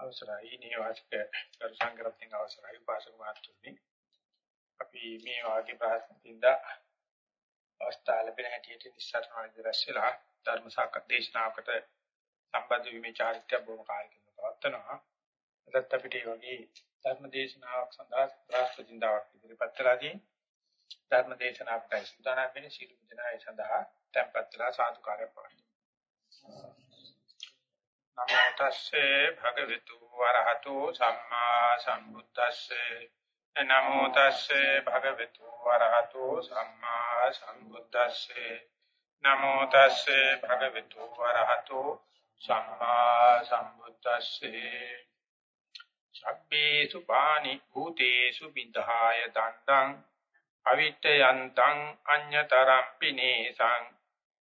අවසරයි. නේවාසික කරු සංග්‍රහයෙන් අවසරයි. උපාසක මාත්‍රුනි අපි මේ වාගේ ප්‍රාස්තින්දා අවස්ථාව ලැබෙන හැටියට නිස්සාරණ විදර්ශලා ධර්ම සාකච්ඡාවකට සම්බන්ධ වීමේ චාරිත්‍ර බොහොම කාලෙකින් පවත්වනවා. එදත් අපිට මේ වගේ ධර්ම දේශනාවක් සඳහා ප්‍රාස්තින්දාවක් ඉදිරිපත් කළාදී ධර්ම දේශනාවකට සූදානම් වෙන සියලු දෙනා සඳහා tempත් වෙලා සාදුකාරය පවතුනවා නමෝ තස්සේ භගවතු වරහතෝ සම්මා සම්බුද්දස්සේ. නමෝ තස්සේ භගවතු වරහතෝ සම්මා සම්බුද්දස්සේ. නමෝ තස්සේ භගවතු වරහතෝ සම්මා සම්බුද්දස්සේ. සබ්බේසු පානි භූතේසු විද්ධාය දණ්ඩං අවිට්ඨයන්තං අඤ්‍යතරම් පිනේසං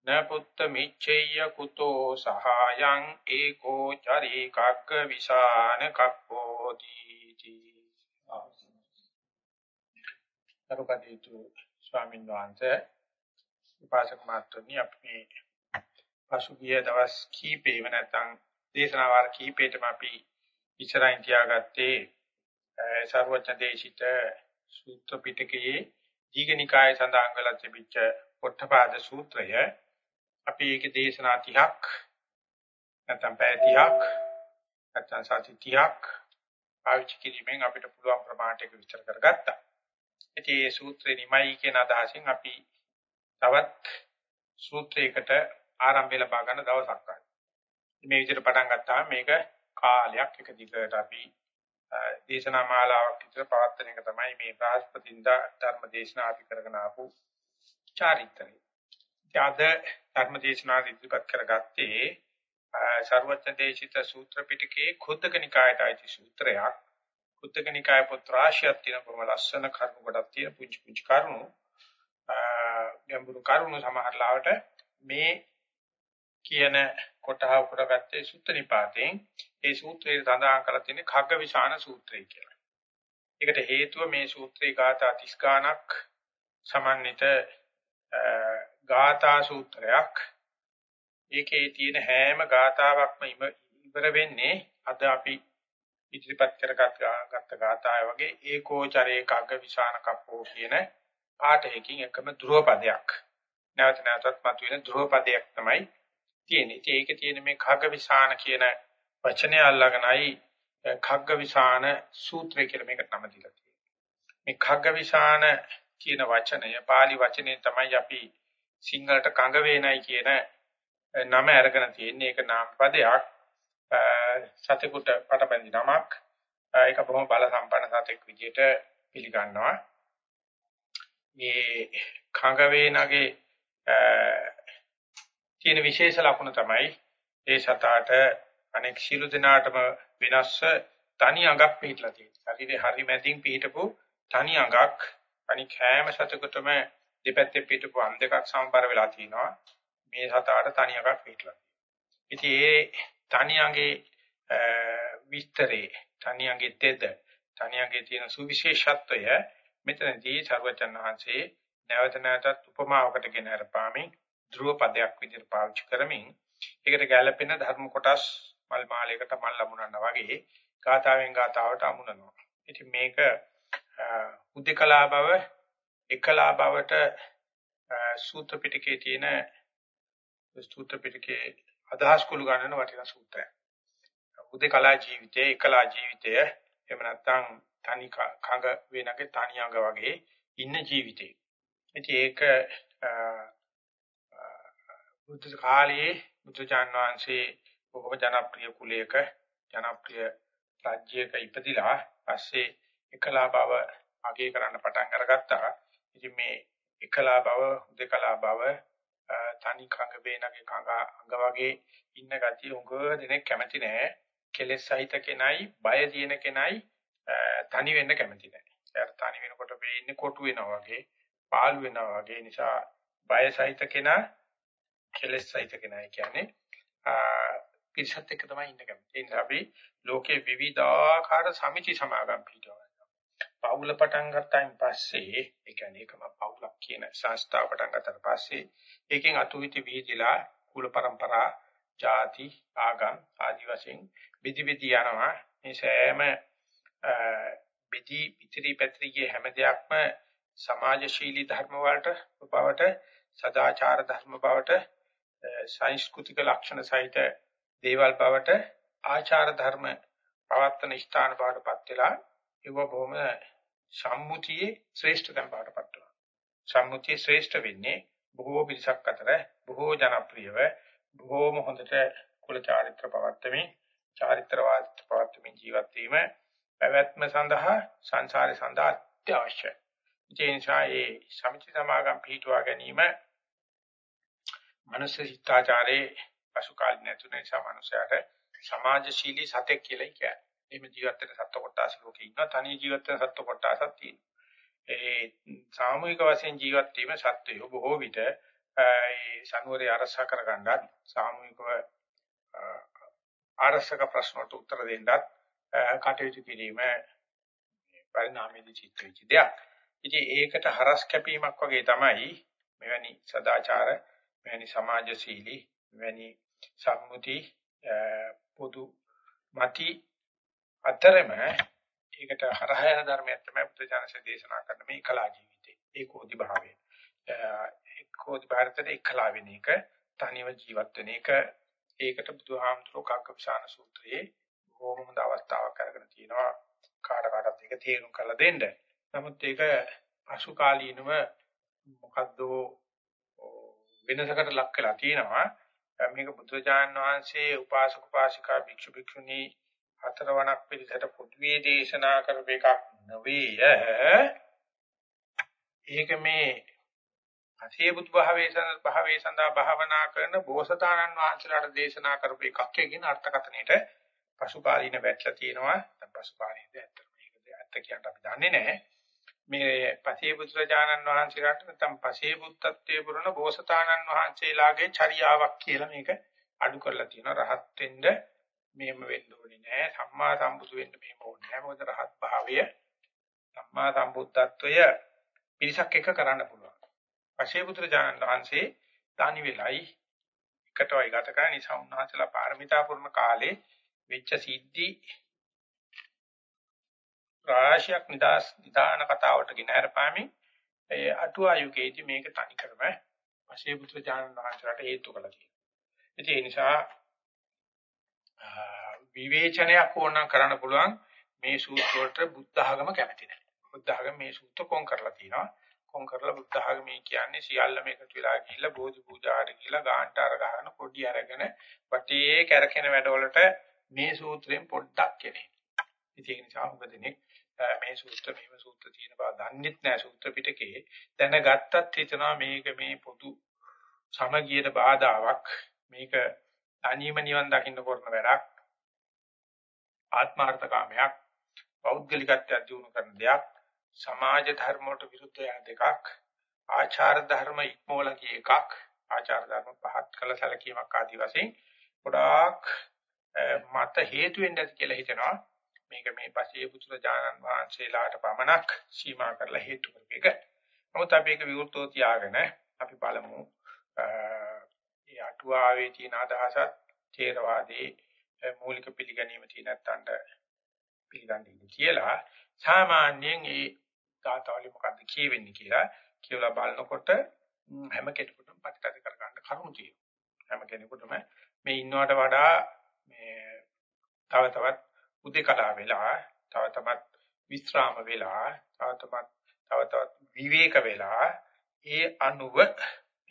න පුත්ත මිච්ඡේය කුතෝ සහායං ඒකෝ චරී කක්ක විසාන කප්පෝති කරුකටීතු ස්වාමීන් වහන්සේ උපාසක මාත්‍රණි අපි පසුගිය දවස් කීපෙම නැත්නම් දේශනා වාර කීපෙටම අපි ඉස්සරහින් තියාගත්තේ සර්වඥ දේශිත සූත්‍ර පිටකයේ දීඝනිකාය සඳහන් වෙලා තිබිච්ච පොට්ටපාද සූත්‍රය. අපි ඒකේ දේශනා 30ක් නැත්නම් පැය 30ක් නැත්නම් සති 30ක් පාවිච්චි කිරීමෙන් අපිට පුළුවන් ප්‍රමාණයක විස්තර කරගත්තා. ඉතින් මේ සූත්‍රේ නිමයි කියන අදහසින් අපි තවත් සූත්‍රයකට ආරම්භය ලබා ගන්න දවසක් ගන්නවා. මේ විදිහට පටන් ගත්තාම මේක කාලයක් එක දිගට අපි දේශනා මාලාවක් විතර පවත්වන එක තමයි මේ බ්‍රහස්පතින්දා ධර්ම දේශනා අපි කරගෙන ආපු චාරිත්‍රය. ත්‍යාද ධර්ම දේශනා ඉදිරිපත් කරගත්තේ සර්වඥ දේශිත සූත්‍ර පිටකයේ කුද්දක නිකායට අයිති සූත්‍රයක්. කුද්දක නිකාය පුත්‍රාශියක් තියෙන බොහොම ලස්සන කරුණු කොටක් තියෙන පුංචි පුංචි කරුණු. ගැඹුරු කරුණු සමහර ලාවට මේ කියන කොටහ උපරගත්තේ සුත්ත නිපාතෙන් ඒ සූත්‍රයේ සඳහන් කරලා තියෙන khaggavisana සූත්‍රය කියලා. ඒකට හේතුව මේ සූත්‍රේ ගාථා 30 ගාණක් සමන්විත ගාථා සූත්‍රයක්. ඒකේ තියෙන හැම ගාථාවක්ම ඉවර වෙන්නේ අද අපි ඉදිරිපත් කරගත් ගත්ත ගාථාය වගේ ඒකෝචරේ කග්ග විසාන කප්පෝ කියන පාඨයකින් එකම ධ්‍රුව පදයක්. නැවත නැවතත් මතුවෙන ධ්‍රුව පදයක් තමයි තියෙන්නේ. ඒකේ තියෙන මේ කග්ග විසාන කියන වචනය අල්ලගෙනයි කග්ග විසාන සූත්‍රය කියලා මේකට නම දීලා තියෙන්නේ. මේ කග්ග විසාන කියන වචනය pāli වචනේ තමයි අපි සිංහලට කඟ වේනයි කියන නම අරගෙන තියෙන්නේ. ඒක නාම පදයක්. සතෙකුට පටබැඳි නමක්. ඒක බොහොම බල සම්පන්න සතෙක් විදිහට පිළිගන්නවා. මේ කඟ වේනගේ තියෙන විශේෂ ලක්ෂණ තමයි ඒ සතාට අනෙක් සියලු දෙනාටම වෙනස්ව තනි අඟක් පිටලා තියෙනවා. ශරීරේ හරි මැදින් පිටපු තනි අඟක් අනික හැම සතෙකුටම දෙපැත්තේ පිටපු අන් දෙකක් සමබර වෙලා තිනවා. මේ සතාට තනි අඟක් පිටලා. ඉතින් ඒ තනි අඟේ විස්තරේ තනි අඟේ තෙද තනි අඟේ තියෙන සුවිශේෂත්වය මෙතනදී සර්වචන් වහන්සේ නැවත නැවතත් උපමාවකට ගෙන හරපාමින් ධ්‍රුව පදයක් විදිහට පාවිච්චි කරමින් ඒකට ගැළපෙන ධර්ම කොටස් මල් මාලයකට මල් ලැබුණා වගේ ගාතාවෙන් ගාතාවට අමුණනවා. ඉතින් මේක උද්දකලා බව එකලා බවට සූත්‍ර පිටකයේ තියෙන සූත්‍ර පිටකයේ අදහස් කුළු ගන්නන වටිනා සූත්‍රයක්. උද්දකලා ජීවිතය එකලා ජීවිතය එහෙම නැත්නම් තනි කඟ වෙනගේ තනි අඟ වගේ ඉන්න ජීවිතේ. ඉතින් ඒක බුද්ධ කාලයේ බුදුචාන් වහන්සේ බොහොම ජනප්‍රිය කුලයක ජනප්‍රිය රාජ්‍යයක ඉපදිලා පස්සේ එකලා බව අගය කරන්න පටන් අරගත්තා. ඉතින් මේ එකලා බව, දෙකලා බව, තනි කඟ බේනගේ කඟ අඟ වගේ ඉන්න ගතිය උඟ දෙනෙක් කැමති නෑ. කෙලෙස් සහිත කෙනයි, බය තියෙන කෙනයි තනි වෙන්න කැමති නෑ. එයාට තනි වෙනකොට වෙන්නේ කොටු වෙනවා වගේ, පාළු වෙනවා වගේ නිසා බය සහිත කෙනා කෙලෙස් සහිත කෙනා කියන්නේ පිරිසත් එක්ක තමයි ඉන්න කැමති. ඒ නිසා අපි ලෝකේ විවිධාකාර සමිති සමාගම් පිටවනවා. පවුල පටන් ගත්තායින් පස්සේ ඒ කියන්නේ එකම පවුලක් කියන සංස්ථාව පටන් ගත්තට පස්සේ ඒකෙන් අතුවිති වීදිලා කුල પરම්පරා ಜಾති ආගම් ආදි වශයෙන් විදි විදි යනවා. මේ සෑම විදි පිටරි පැත්‍රිගේ හැම දෙයක්ම සමාජශීලී ධර්ම වලට බවට සදාචාර ධර්ම බවට සංස්කෘතික ලක්ෂණ සහිත දේවල් බවට ආචාර ධර්ම පවත්තන ස්ථාන බවටපත් වෙලා ඒව බොහොම සම්මුතියේ ශ්‍රේෂ්ඨතම බවටපත් වෙනවා. සම්මුතියේ ශ්‍රේෂ්ඨ වෙන්නේ බොහෝ පිරිසක් අතර බොහෝ ජනප්‍රියව බොහෝම හොඳට කුල චාරිත්‍ර පවත්තමින් චාරිත්‍ර වාදිත පවත්තමින් ජීවත් වීම පැවැත්ම සඳහා සංසාරේ සඳහා අත්‍යවශ්‍යයි. ඒ නිසා ඒ සමිති සමාගම් පිහිටුවා ගැනීම මනුෂ්‍ය ශිෂ්ටාචාරයේ පසු කාලින නැතුන නිසා මනුෂයාට සමාජශීලී සතෙක් කියලා කියන්නේ. එහෙම ජීවත් වෙන සත්ව කොටස් ලෝකේ ඉන්නවා. තනි ජීවත් වෙන සත්ව කොටසක් තියෙනවා. ඒ සාමූහික වශයෙන් ජීවත් වීම සත්වය බොහෝ විට ඒ සංවරය අරසා කරගන්නත් සාමූහිකව ආරසක ප්‍රශ්නට උත්තර දෙන්නත් කටයුතු කිරීම පරිණාමයේදී සිද්ධ වෙච්ච දෙයක්. ඉතින් ඒකට හරස් කැපීමක් වගේ තමයි මෙවැනි සදාචාර, මෙවැනි සමාජශීලී, මෙවැනි සම්මුති පොදු මති අතරම ඒකට හරහයන ධර්මයක් තමයි බුදුජානක දේශනා කරන මේ කලා ජීවිතේ ඒකෝදි භාවය. ඒකෝදි භාරතයේ එකලා වෙන එක තනිව ජීවත් වෙන එක ඒකට බුදුහාමුදුරුවෝ කග්ගවිශාන සූත්‍රයේ බොහොම හොඳ අවස්ථාවක් අරගෙන තියෙනවා කාට කාටත් ඒක තේරුම් කරලා දෙන්න. නමුත් ඒක පසු කාලීනව මොකද්ද වෙනසකට ලක් වෙලා තියෙනවා. මේක බුදුජානන වහන්සේ උපාසක උපාසිකා භික්ෂු භික්ෂුණී හතරවණක් පිළිසට පොදුවේ දේශනා කරපු එකක් නෙවෙයි. ඒක මේ අසේ බුදු භාවයේ භාවයේ සඳහා භාවනා කරන බෝසතාණන් වහන්සේලාට දේශනා කරපු එකක් කියන අර්ථකථනයට පසුකාලීන වැටලා තියෙනවා. දැන් පසුකාලීනද ඇත්තට මේකද ඇත්ත කියන්න අපි දන්නේ නැහැ. මේ පසේ පුත්‍රජානන් වහන්සේලාට නැත්නම් පසේ පුත්තත්වයේ පුරන බෝසතාණන් වහන්සේලාගේ චර්යාවක් කියලා මේක අඩු කරලා තියෙනවා. රහත් වෙන්න මෙහෙම වෙන්න ඕනේ නෑ. සම්මා සම්බුදු වෙන්න මෙහෙම ඕනේ නෑ. මොකද රහත් භාවය සම්මා සම්බුද්ධත්වය පිරිසක් එක කරන්න පුළුවන්. පසේ පුත්‍රජානන් වහන්සේ තනි වෙලයි එකටවයි ගත කරන නිසා උන්වහන්සේලා පාරමිතා පුරන කාලේ වෙච්ච සිද්ධි රාශියක් නිදාස් නිදාන කතාවට ගෙන හරපාමින් ඒ අටුවා යුගයේදී මේක තනි කරම පසේ පුත්‍ර ඥානන් වහන්සේලාට හේතු කළා කියනවා. ඒ නිසා විවේචනයක් ඕනනම් කරන්න පුළුවන් මේ සූත්‍ර වලට බුද්ධ ආගම කැමති නැහැ. බුද්ධ ආගම මේ සූත්‍ර කොන් කරලා තියෙනවා. කොන් කරලා බුද්ධ ආගමේ කියන්නේ සියල්ලම එකතු වෙලා ගිහිල්ලා බෝධි පූජාට ගිහිල්ලා ගාන්ටාර ගහන පොඩි අරගෙන වටේ කැරකෙන වැඩවලට මේ සූත්‍රයෙන් පොඩ්ඩක් කෙනේ. ඉතින් ඒ නිසා උගදෙනෙක් මේ සූත්‍ර මෙහෙම සූත්‍ර තියෙන බව දන්නෙත් නෑ සූත්‍ර පිටකේ දැනගත්තත් හිතනවා මේක මේ පොදු සමගියට බාධාවක් මේක තනියම නිවන් දකින්න කරන වැඩක් ආත්මార్థකාමයක් පෞද්ගලිකත්වයක් දිනු කරන දෙයක් සමාජ ධර්ම වලට විරුද්ධ යන දෙකක් ආචාර ධර්ම ඉක්මවල කිය එකක් ආචාර ධර්ම පහත් කළ සැලකීමක් ආදී වශයෙන් ගොඩාක් මත හේතු වෙන්නේ කියලා හිතනවා මේක මේ පසේ පුත්‍රජානන් වහන්සේලාට පමණක් සීමා කරලා හේතු කරපු එක. නමුත් අපි ඒක විවෘතව තියාගෙන අපි බලමු ඒ අටුවාවේ තියෙන අදහසත් ථේරවාදී මූලික පිළිගැනීම තියෙන නැත්තන්ට පිළිගන්නේ කියලා සාමාන්‍යයෙන් ඒ දාතවල මොකද්ද කියවෙන්නේ කියලා කියලා බලනකොට හැම කෙනෙකුටම ප්‍රතිතද කරගන්න කරුණු තියෙනවා. හැම කෙනෙකුටම මේ ඉන්නවට වඩා මේ තව තවත් උදේකලා වෙලා තව තවත් විස්්‍රාම වෙලා තව තවත් තව තවත් විවේක වෙලා ඒ අනුව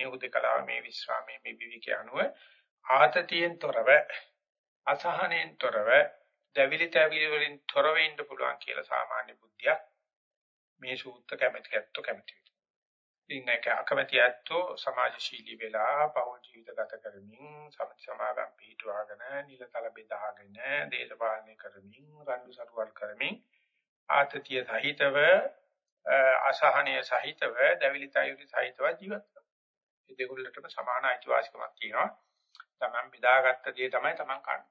මේ උදේකලා මේ විස්්‍රාමයේ මේ විවේකයේ අනුව ආතතියෙන් තොරව අසහනෙන් තොරව දැවිලි තැවිලි වලින් තොරව ඉන්න පුළුවන් කියලා සාමාන්‍ය බුද්ධියක් මේ සූත්‍ර කැමැති ඇත්තෝ කැමැති ඉතින් ඒක අකමැති ඇත්තෝ සමාජශීලී වෙලා පෞල් ජීවිත ගත කරමින් සමිති සමාගම් පිටුවාගෙන නිලතල බෙදාගෙන දේශපාලනය කරමින් රණ්ඩු සරුවල් කරමින් ආතතිය සහිතව අසහනය සහිතව දැවිලි තයුරි සහිතව ජීවත් වෙනවා. ඒ දෙගොල්ලටම සමාන අයිතිවාසිකමක් තියෙනවා. Taman බෙදාගත්ත දේ තමයි Taman කන්නේ.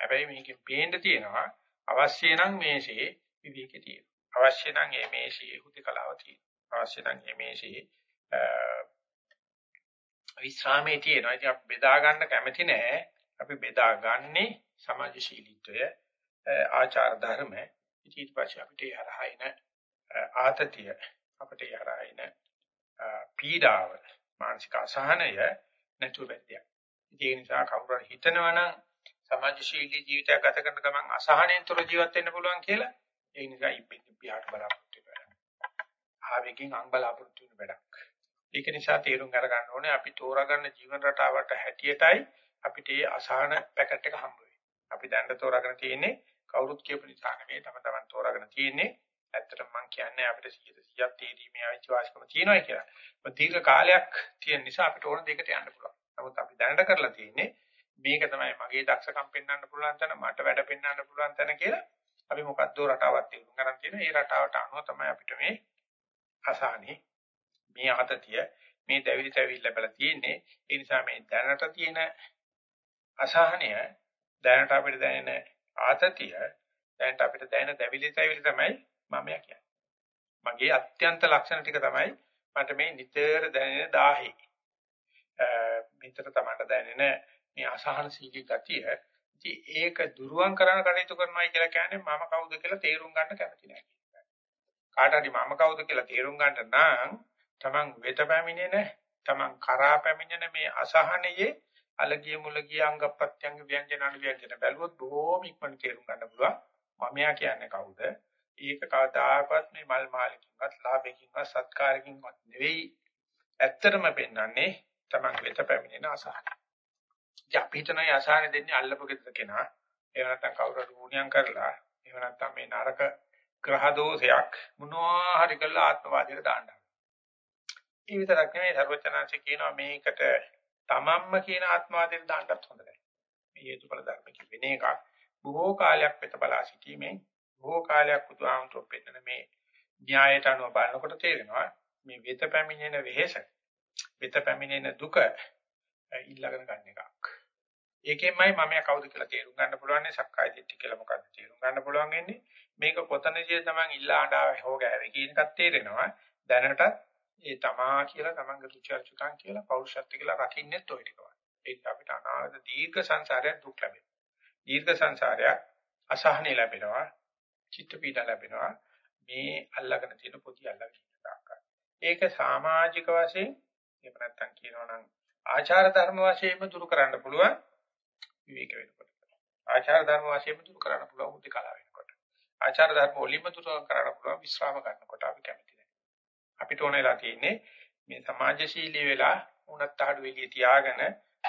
හැබැයි මේකෙන් පේන්න තියෙනවා අවශ්‍ය නම් මේසේ විවේකේ තියෙනවා. අවශ්‍ය නම් මේ මේසේ හුදකලාව තියෙනවා. අවශ්‍ය නම් මේසේ විස්රාමයේ තියෙනවා. ඉතින් අපි බෙදා ගන්න කැමති නෑ. අපි බෙදාගන්නේ සමාජශීලීත්වය ආචාර ධර්ම ඊට පස්සේ අපිට යරහින ආතතිය අපිට යරහින පීඩාව මානසික අසහනය නැතුව බැද්දියක්. ඒ නිසා කවුරු හරි හිතනවනම් සමාජශීලී ජීවිතයක් ගත කරන ගමන් අසහනෙන් තොර ජීවත් වෙන්න පුළුවන් කියලා ඒ නිසා ඉපිට පියාට බලාපොරොත්තු වෙනවා. ආවෙකින් අං බලාපොරොත්තු වෙන වැඩක්. ඒක නිසා තීරුම් අරගන්න ඕනේ අපි තෝරාගන්න ජීවන රටාවට හැටියටයි අපිට මේ අසහන පැකට් එක හම්බ වෙන්නේ. අපි දැන් තෝරාගෙන තියෙන්නේ කවුරුත් කියපු නිසා නෙමෙයි තම තමන් තෝරාගෙන තියෙන්නේ. ඇත්තටම මම කියන්නේ අපිට 100ක් තීරීමේ අවිශ්වාසකම තියෙනවා කියලා. මොකද දීර්ඝ කාලයක් තියෙන නිසා අපිට ඕන දෙයකට යන්න පුළුවන්. නමුත් අපි දැනට කරලා තියෙන්නේ මේක තමයි මගේ දක්ෂකම් පෙන්වන්න පුළුවන් තැන මට වැඩ පෙන්වන්න පුළුවන් තැන කියලා අපි මොකද්ද රටාවක් තේරුම් ගන්න තියෙන. ඒ රටාවට අනුව තමයි අපිට මේ අසහනේ මේ ආතතිය මේ දැවිලි තැවිලි ලැබලා තියෙන්නේ ඒ නිසා මේ දැනට තියෙන අසහනය දැනට අපිට දැනෙන ආතතිය දැනට අපිට දැනෙන දැවිලි තැවිලි තමයි මම කියන්නේ මගේ අත්‍යන්ත ලක්ෂණ ටික තමයි මට මේ නිතර දැනෙන 1000 මෙතර තමයි දැනෙන මේ අසහන සීලී ගතිය. ඉතින් ඒක දුරුවන් කරන්න කටයුතු කරනවා කියලා කියන්නේ මම කවුද කියලා තේරුම් ගන්න කැමති නැහැ කාට හරි මම කවුද කියලා තේරුම් ගන්න නම් තමන් වෙත පැමිණෙන තමන් කරා පැමිණෙන මේ අසහනයේ අලගිය මුලගිය අංගප්‍රත්‍යංග ව්‍යංජන අනුව්‍යංජන බැලුවොත් බොහොම ඉක්මනට තේරුම් ගන්න පුළුවන්. මමයා කියන්නේ කවුද? ඒක කවදාකවත් මේ මල් මාලකින්වත් ලාභකින්වත් සත්කාරකින්වත් නෙවෙයි ඇත්තටම පෙන්වන්නේ තමන් වෙත පැමිණෙන අසහන. ඉතින් අපිට නයි අසහන දෙන්නේ අල්ලපු ගෙදර කෙනා. එහෙම නැත්නම් කවුරු හරි වුණියම් කරලා එහෙම නැත්නම් මේ නරක ග්‍රහ දෝෂයක් මොනවා හරි කරලා ආත්මවාදයට දාන්න. ඒ විතරක් නෙවෙයි සර්වචනාංශ කියනවා මේකට තමන්ම කියන ආත්මවාදයට දාන්නත් හොඳ නැහැ. මේ හේතුඵල ධර්ම කියන එකක් බොහෝ කාලයක් වෙත බලා සිටීමෙන් බොහෝ කාලයක් බුදුහාමුදුරුවෝ පෙන්නන මේ න්‍යායයට අනුව බලනකොට තේරෙනවා මේ වෙත පැමිණෙන වෙහෙස වෙත පැමිණෙන දුක ඊළඟට ගන්න එකක්. ඒකෙන්මයි මම කවුද කියලා තේරුම් ගන්න පුළුවන් නේ සක්කාය දිට්ඨිය කියලා මොකක්ද තේරුම් ගන්න පුළුවන් වෙන්නේ මේක කොතනදී තමන් ඉල්ලා අඬා හොගෑවේ කියන එකත් තේරෙනවා දැනටත් ඒ තමා කියලා තමන්ගේ රුචි අරුචිකම් කියලා පෞරුෂත්ව කියලා රකින්නෙත් ඔය ටිකමයි. ඒක අපිට අනාගත දීර්ඝ සංසාරයක් දුක් ලැබෙනවා. දීර්ඝ සංසාරයක් අසහනෙ ලැබෙනවා. චිත්ත පීඩ ලැබෙනවා. මේ අල්ලගෙන තියෙන පොඩි අල්ලගෙන ඉන්න තාක්කයි. ඒක සමාජික වශයෙන් එහෙම නැත්නම් කියනවා නම් ආචාර ධර්ම වශයෙන්ම දුරු කරන්න පුළුවන් විවේක වෙනකොට. ආචාර ධර්ම වශයෙන්ම දුරු කරන්න පුළුවන් උද්ද කලාව වෙනකොට. ආචාර ධර්ම වලින්ම දුරු කරන්න පුළුවන් විශ්‍රාම ගන්නකොට අපි කැමති අපිට ඕන වෙලා තියෙන්නේ මේ සමාජශීලී වෙලා උනත් ආඩු එළිය තියාගෙන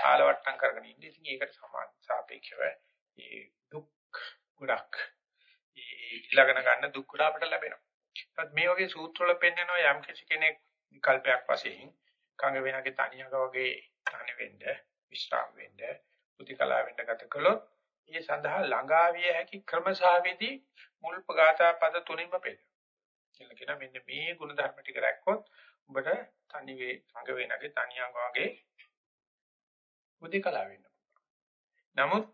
ආලවට්ටම් කරගෙන ඉන්න. ඉතින් ඒකට සමාන සාපේක්ෂව මේ දුක් ගොඩක් ඒ ඊළඟන ගන්න දුක් ගොඩ අපිට ලැබෙනවා. ඒත් මේ වගේ සූත්‍ර වල පෙන්නනවා යම් කිසි කෙනෙක් විකල්පයක් වශයෙන් කංග වෙනගේ තනියක වගේ තනි වෙන්න, විශ්‍රාම වෙන්න, පුතිකලා වෙන්න ගත කළොත් ඒ සඳහා ළඟාවිය හැකි ක්‍රමසාවිදි මුල් පගාතා පද තුනින්ම පෙන්නනවා. කියලා කියන මෙන්න මේ ගුණ ධර්ම ටික රැක්කොත් උඹට තනි වේ සංග වේනගේ තනියම වාගේ හුදේකලා වෙන්න නමුත්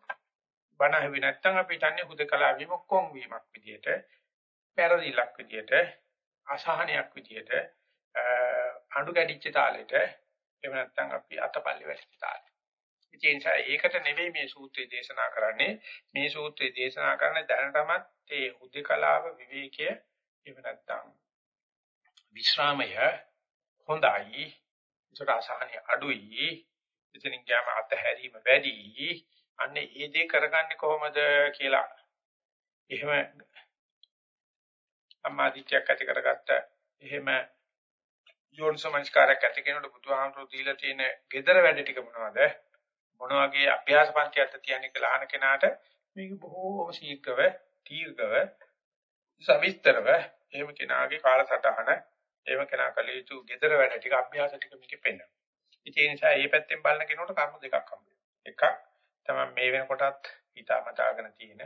බණ ඇහුවේ නැත්නම් අපි හිතන්නේ හුදේකලා වීම කොම් වීමක් විදියට පෙරදිලක් විදියට අසහනයක් විදියට අඬු ගැටිච්ච තාලෙට එහෙම නැත්නම් අපි අතපල්ලි වැටිච්ච තාලෙට. ඒ නිසා ඒකට නෙවෙයි මේ සූත්‍රය දේශනා කරන්නේ. මේ සූත්‍රය දේශනා කරන දැනටමත් ඒ හුදේකලාව විවේකයේ එහෙම නැත්නම් විශ්‍රාමය හොඳයි. ඒකට අසහනය අඩුයි. එතනින් ගියාම අතහැරීම වැඩි. අන්නේ ඒ දේ කරගන්නේ කොහොමද කියලා. එහෙම අමාදිත්‍යයක් ඇති කරගත්ත එහෙම යෝනිසමංස්කාරයක් ඇති කෙනෙකුට බුදුහාමුදුරු දීලා තියෙන gedara වැඩ ටික මොනවද? මොන වගේ අභ්‍යාස පන්තියක්ද තියන්නේ කියලා අහන කෙනාට මේක බොහෝම ශීඝ්‍රව දීර්ඝව සවිස්තරව එහෙම කෙනාගේ කාලසටහන එහෙම කෙනා කළ යුතු gedara වැඩ ටික අභ්‍යාස ටික මේකේ පෙන්වනවා. ඉතින් ඒ නිසා මේ පැත්තෙන් බලන කෙනෙකුට කර්ම දෙකක් හම්බ එකක් තමයි මේ වෙනකොටත් හිතාමතාගෙන තියෙන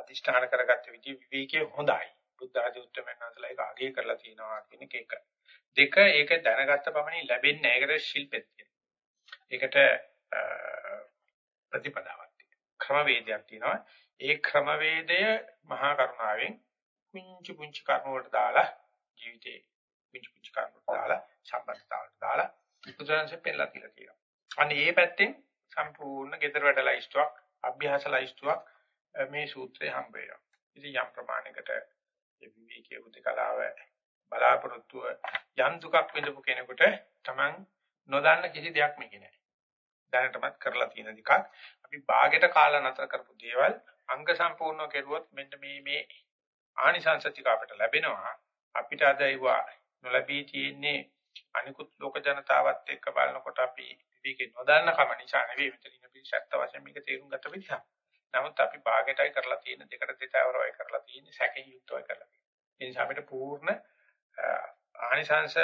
අදිෂ්ඨාන කරගත්ත විදිහ විවේකයේ හොඳයි. බුද්ධ ආදී උත්තරමයන් වහන්සේලා ඒක අගය කරලා තියෙනවා කියන එක. දෙක ඒක දැනගත්ත පමණින් ලැබෙන්නේ නැහැ. ඒකට ශිල්පෙත් ඒකට ප්‍රතිපදාවක් තියෙනවා. ක්‍රමවේදයක් තියෙනවා. ඒ ක්‍රමවේදය මහා කරුණාවෙන් පුංචි පුංචි කර්ම වලට දාලා ජීවිතේ පුංචි පුංචි කර්ම වලට දාලා සම්බන්ධතාවට දාලා බුදුරජාණන්සේ පෙන්නලා කියලා තියෙනවා. අන්න ඒ පැත්තෙන් සම්පූර්ණ gedara වැඩ ලයිස්තුවක් අභ්‍යාස ලයිස්තුවක් මේ සූත්‍රයේ හම්බ වෙනවා. ඉතින් යම් ප්‍රමාණයකට ඒ විවේකයේ උදකලාව බලාපොරොත්තුව යම් දුකක් විඳපු කෙනෙකුට Taman නොදන්න කිසි දෙයක් මේකේ නැහැ. දැනටමත් කරලා තියෙන දෙකක්. අපි ਬਾගෙට කාලා නතර කරපු දේවල් අංග සම්පූර්ණව කෙරුවොත් මෙන්න මේ මේ ආනිසංස ටික අපිට ලැබෙනවා. අපිට අද ඒවා නොලැබී තියෙන්නේ අනිකුත් ලෝක ජනතාවත් එක්ක බලනකොට අපි විවේකේ නොදන්න කම නිසා නෙවෙයි මෙතන ඉන්න පිළිසත්ත වශයෙන් මේක තේරුම් ගත විදිහ. නමුත් අපි භාගයටයි කරලා තියෙන දෙකට දෙතාවරවයි කරලා තියෙන්නේ සැකේ යුක්තවයි කරලා තියෙන්නේ. ඒ නිසා අපිට පූර්ණ ආනිසංශ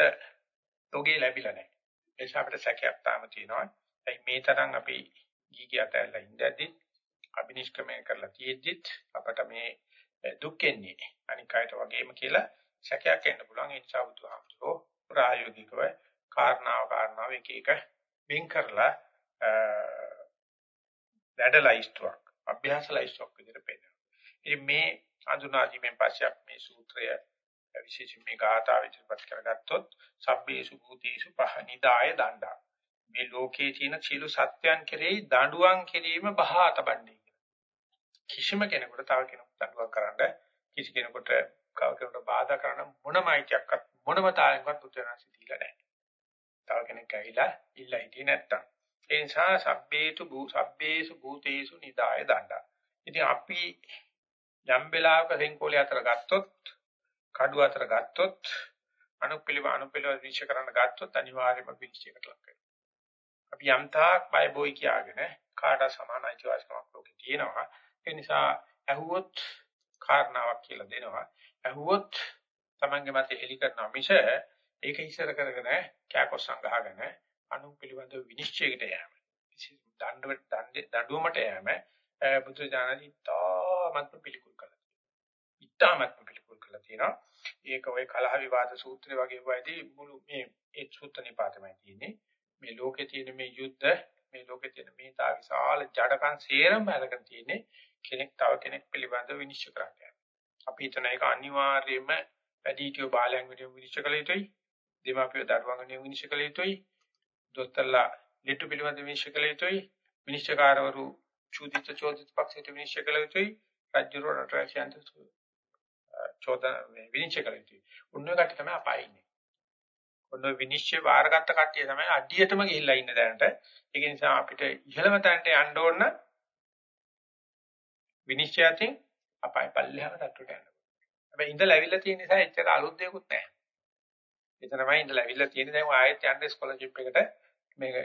තෝගේ ලැබිලා නැහැ. ඒ නිසා අපිට සැකයක් තාම තියෙනවා. ඒ මේ තරම් අපි ගීකියට ඇවිල්ලා ඉඳද්දි අබිනිෂ්ක්‍මණය කරලා තියෙද්දිත් අපට මේ දුක් එන්නේ අනික් අයට වගේම කියලා සැකයක් එන්න පුළුවන්. ඒ නිසා බුදුහාමුදුරෝ ප්‍රායෝගිකව කාරණාව කාරණාව එක එක වෙන් කරලා වැඩලයිස්තුවක් අභ්‍යාස ලයිස්තුවක් විදිහට පෙන්නනවා. ඉතින් මේ අඳුනාදීමෙන් පස්සේ මේ සූත්‍රය විශේෂයෙන් මේ ගාථා විචිතපත් කරගත්තොත් සබ්බේසු භූතේසු පහනිදාය දණ්ඩා. මේ ලෝකයේ තියෙන සියලු සත්‍යයන් කෙරෙහි දඬුවම් කිරීම බහා තබන්නේ කිසිම කෙනෙකුට තව කෙනෙකුට දඬුවම් කරන්න කිසි කෙනෙකුට කව කෙනෙකුට බාධා කරන මොනම අයිතියක්වත් මොනම තාලයක්වත් උත්තරාසි දීලා නැහැ. තව කෙනෙක් ඇවිල්ලා ඉල්ලා හිටියේ නැත්තම්. ඒ නිසා සබ්බේතු භූ සබ්බේසු භූතේසු නිදාය දණ්ඩා. ඉතින් අපි යම් වෙලාවක සෙන්කෝලේ අතර ගත්තොත්, කඩුව අතර ගත්තොත්, අනුපිළිව අනුපිළිව විශ්ෂ කරන්න ගත්තොත් අනිවාර්යයෙන්ම විශ්ෂයකට ලක් වෙනවා. අපි යම් තාක් බය බොයි කියාගෙන කාට සමාන අයිතිවාසිකමක් ලෝකේ තියෙනවා. ඒ නිසා ඇහුවොත් කාරණාවක් කියලා දෙනවා. ඇහුවොත් Tamange මත එලි කරනවා මිස ඒක ඉස්සර කරගෙන කෑකොස් සංගහගෙන අනු පිළිබඳ විනිශ්චයකට යෑම. දඬුවට දඬුවමට යෑම බුදු දානදී තාමත්ම පිළිකුල් කළා. ඉතාමත්ම පිළිකුල් කළා තියෙනවා. ඒක ඔය කලහ විවාද සූත්‍රය වගේ වයිදී මුළු මේ ඒ සූත්‍ර නිපාතමයි තියෙන්නේ. මේ ලෝකේ තියෙන මේ යුද්ධ මේ ලෝකේ තියෙන මේ තා විශාල ජඩකම් සේරම අරගෙන තියෙන්නේ කෙනෙක් තව කෙනෙක් පිළිබඳව විනිශ්චය කරන්න. අපි හිතන එක අනිවාර්යයෙන්ම වැඩිහිටියෝ බාලයන් විදිහට විනිශ්චය කළ යුතුයි. දෙමාපියෝ දරුවන් වෙනුවෙන් විනිශ්චය කළ යුතුයි. දොස්තරලා ලිටු පිළිබඳ විනිශ්චය කළ යුතුයි. විනිශ්චයකාරවරු චූදිත චෝදිත පක්ෂයට විනිශ්චය කළ යුතුයි. රාජ්‍යරෝ රටාසියන්ත චෝදන විනිශ්චය කළ යුතුයි. උන්ව කට්ටිය තමයි අපායේ ඉන්නේ. ඔන්න විනිශ්චය වාරගත්ත කට්ටිය තමයි අඩියටම ගිහිල්ලා ඉන්න දැනට. ඒක නිසා අපිට ඉහළම තැනට යන්න ඕන විනිශ්චයයෙන් අපාය පල්ලෙහාම තට්ටුවට යන්න. හැබැයි ඉඳලා ඇවිල්ලා තියෙන නිසා එච්චර අලුත් දෙයක්වත් නැහැ. එතනමයි ඉඳලා ඇවිල්ලා තියෙන දැන් ආයෙත් යන්න ස්කෝලර්ෂිප් එකට මේක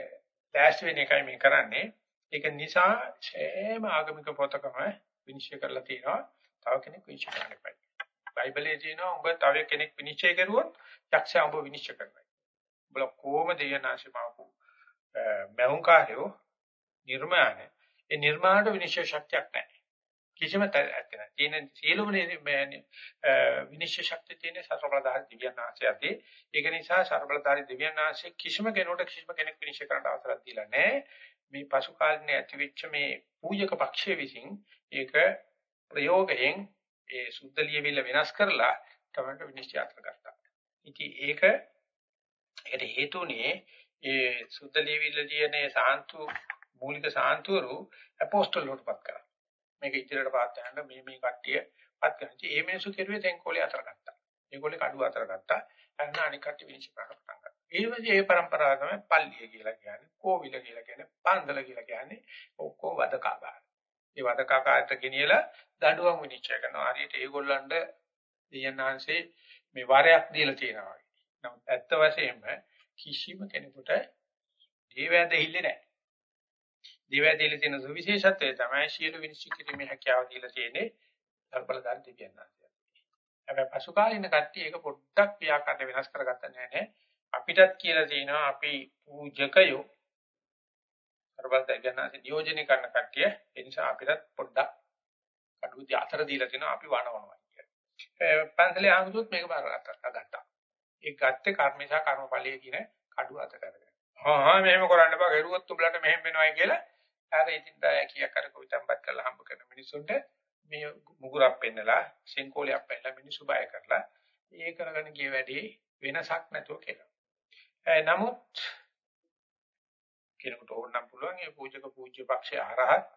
ටැස්ට් වෙන එකයි මේ කරන්නේ. ඒක නිසා සෑම ආගමික පොතකම විනිශ්චය කරලා තියෙනවා. තව කෙනෙක් විනිශ්චය කරන්න එපා. බයිබලයේ තියෙනවා උඹ තව කෙනෙක් විනිශ්චය කරුවොත් යක්ෂයා උඹ විනිශ්චය කරනවා. උඹලා කොහොම දෙයනාශිමාවු මෞංකාරයෝ නිර්මාණය. ඒ නිර්මාණයට විනිශ්චය ශක්තියක් නැහැ. කිසිම තැනක් නැහැ. තියෙන සියලුම විනිශ්චය ශක්තිය තියෙන සර්වබලධාරී දිව්‍යඥාන්සේ ඇති. ඒක නිසා සර්වබලධාරී දිව්‍යඥාන්සේ කිසිම කෙනෙකුට කිසිම කෙනෙක් විනිශ්චය කරන්න අවසරක් දීලා නැහැ. මේ පසු කාලිනේ ඇතිවෙච්ච මේ පූජක පක්ෂයේ විසින් ඒක ප්‍රයෝගයෙන් ඒ සුද්ධ ලියවිල්ල වෙනස් කරලා තමයි විනිශ්චය අත්ගත්තා. ඉතින් ඒක ඒකට හේතුනේ ඒ සුද්ධ ලියවිල්ල ලියනේ සාන්තු මූලික සාන්තුවරු අපෝස්තල වලටපත් කරා. මේක ඉදිරියට පාත් යනකොට මේ මේ කට්ටිය පත් කරනවා. ඒ මිනිස්සු කෙරුවේ තෙන්කෝලේ අතර ගත්තා. ඒගොල්ලේ කඩුව අතර ගත්තා. අන්න අනික් කට්ටිය විනිශ්චය කරන්න පටන් ගත්තා. ඒ වගේ ඒ પરම්පරාව තමයි පල්ලිය කියලා කියන්නේ, කෝවිල කියලා කියන්නේ, පන්දල කියලා කියන්නේ ඔක්කොම වදකාගාර. ඒ වදකාගාරට ගෙනියලා දඬුවම් විනිශ්චය කරනවා. හරියට ඒගොල්ලන්ට දෙයන්නාංශේ මේ වරයක් දීලා තියෙනවා. නමුත් ඇත්ත වශයෙන්ම කිසිම කෙනෙකුට දේවැඳ හිල්ලේ නැහැ. දිවැදීලා තියෙන සුවිශේෂත්වය තමයි ශීල විනිශ්චය කිරීමේ හැකියාව දීලා තියෙන්නේ ධර්මබලධාරී දෙවියන්ාන්සේ. හැබැයි පසු කාලින කට්ටිය ඒක පොඩ්ඩක් ව්‍යාකරණ වෙනස් කරගත්ත නෑ අපිටත් කියලා තියෙනවා අපි පූජකයෝ ධර්මබලධාරීයන්ාන්සේ නියෝජනය කරන කට්ටිය ඒ නිසා අපිටත් පොඩ්ඩක් අඩුවදී අතර දීලා තියෙනවා අපි වනවනවා කියන්නේ. පන්සලේ ආමුදුත් මේක බාරගත්තා. ඒ ගත්තේ කර්මේශා කර්මඵලයේ කියන කඩුව අත කරගෙන. හා මෙහෙම කරන්න බෑ. ගරුවොත් උඹලට මෙහෙම වෙනවයි කියලා අර ඉතින් බෑ කීයක් අර කොවිතම්පත් කරලා හම්බ කරන මිනිසුන්ට මේ මුගුරක් පෙන්නලා සෙන්කෝලයක් පෙන්නලා මිනිසු බය කරලා ඒ කරගෙන ගිය වැඩේ වෙනසක් නැතුව කෙරුවා. නමුත් කෙනෙකුට ඕනනම් පුළුවන් ඒ පූජක පූජ්‍ය පක්ෂය ආරහත්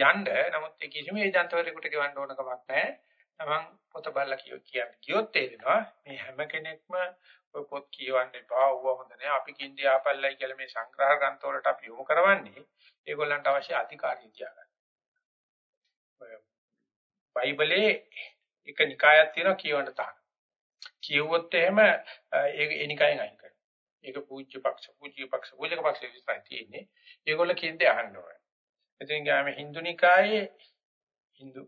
යන්න. නමුත් ඒ කිසිම ඒජන්තවරයෙකුට ගෙවන්න ඕන කමක් නැහැ. තමන් පොත බලලා කියෝ කියන්නේ කියොත් තේරෙනවා මේ හැම කෙනෙක්ම ඔය පොත් කියවන්න එපා. ඌව හොඳ නෑ. අපි කින්දී ආපල්ලයි කියලා මේ සංග්‍රහ ග්‍රන්ථ වලට අපි යොමු කරවන්නේ ඒගොල්ලන්ට අවශ්‍ය අධිකාරිය තියාගන්න. ඔය බයිබලේ එක නිකායක් තියෙනවා කියවන්න තාන. කියවුවොත් එහෙම ඒක එනිකයෙන් අයින් කරනවා. ඒක පූජ්‍ය පක්ෂ පූජ්‍ය පක්ෂ පූජක පක්ෂ විතරයි තියෙන්නේ. ඒගොල්ල කියන්නේ අහන්න ඕනේ. ඉතින් ගාම හින්දු නිකායේ හින්දු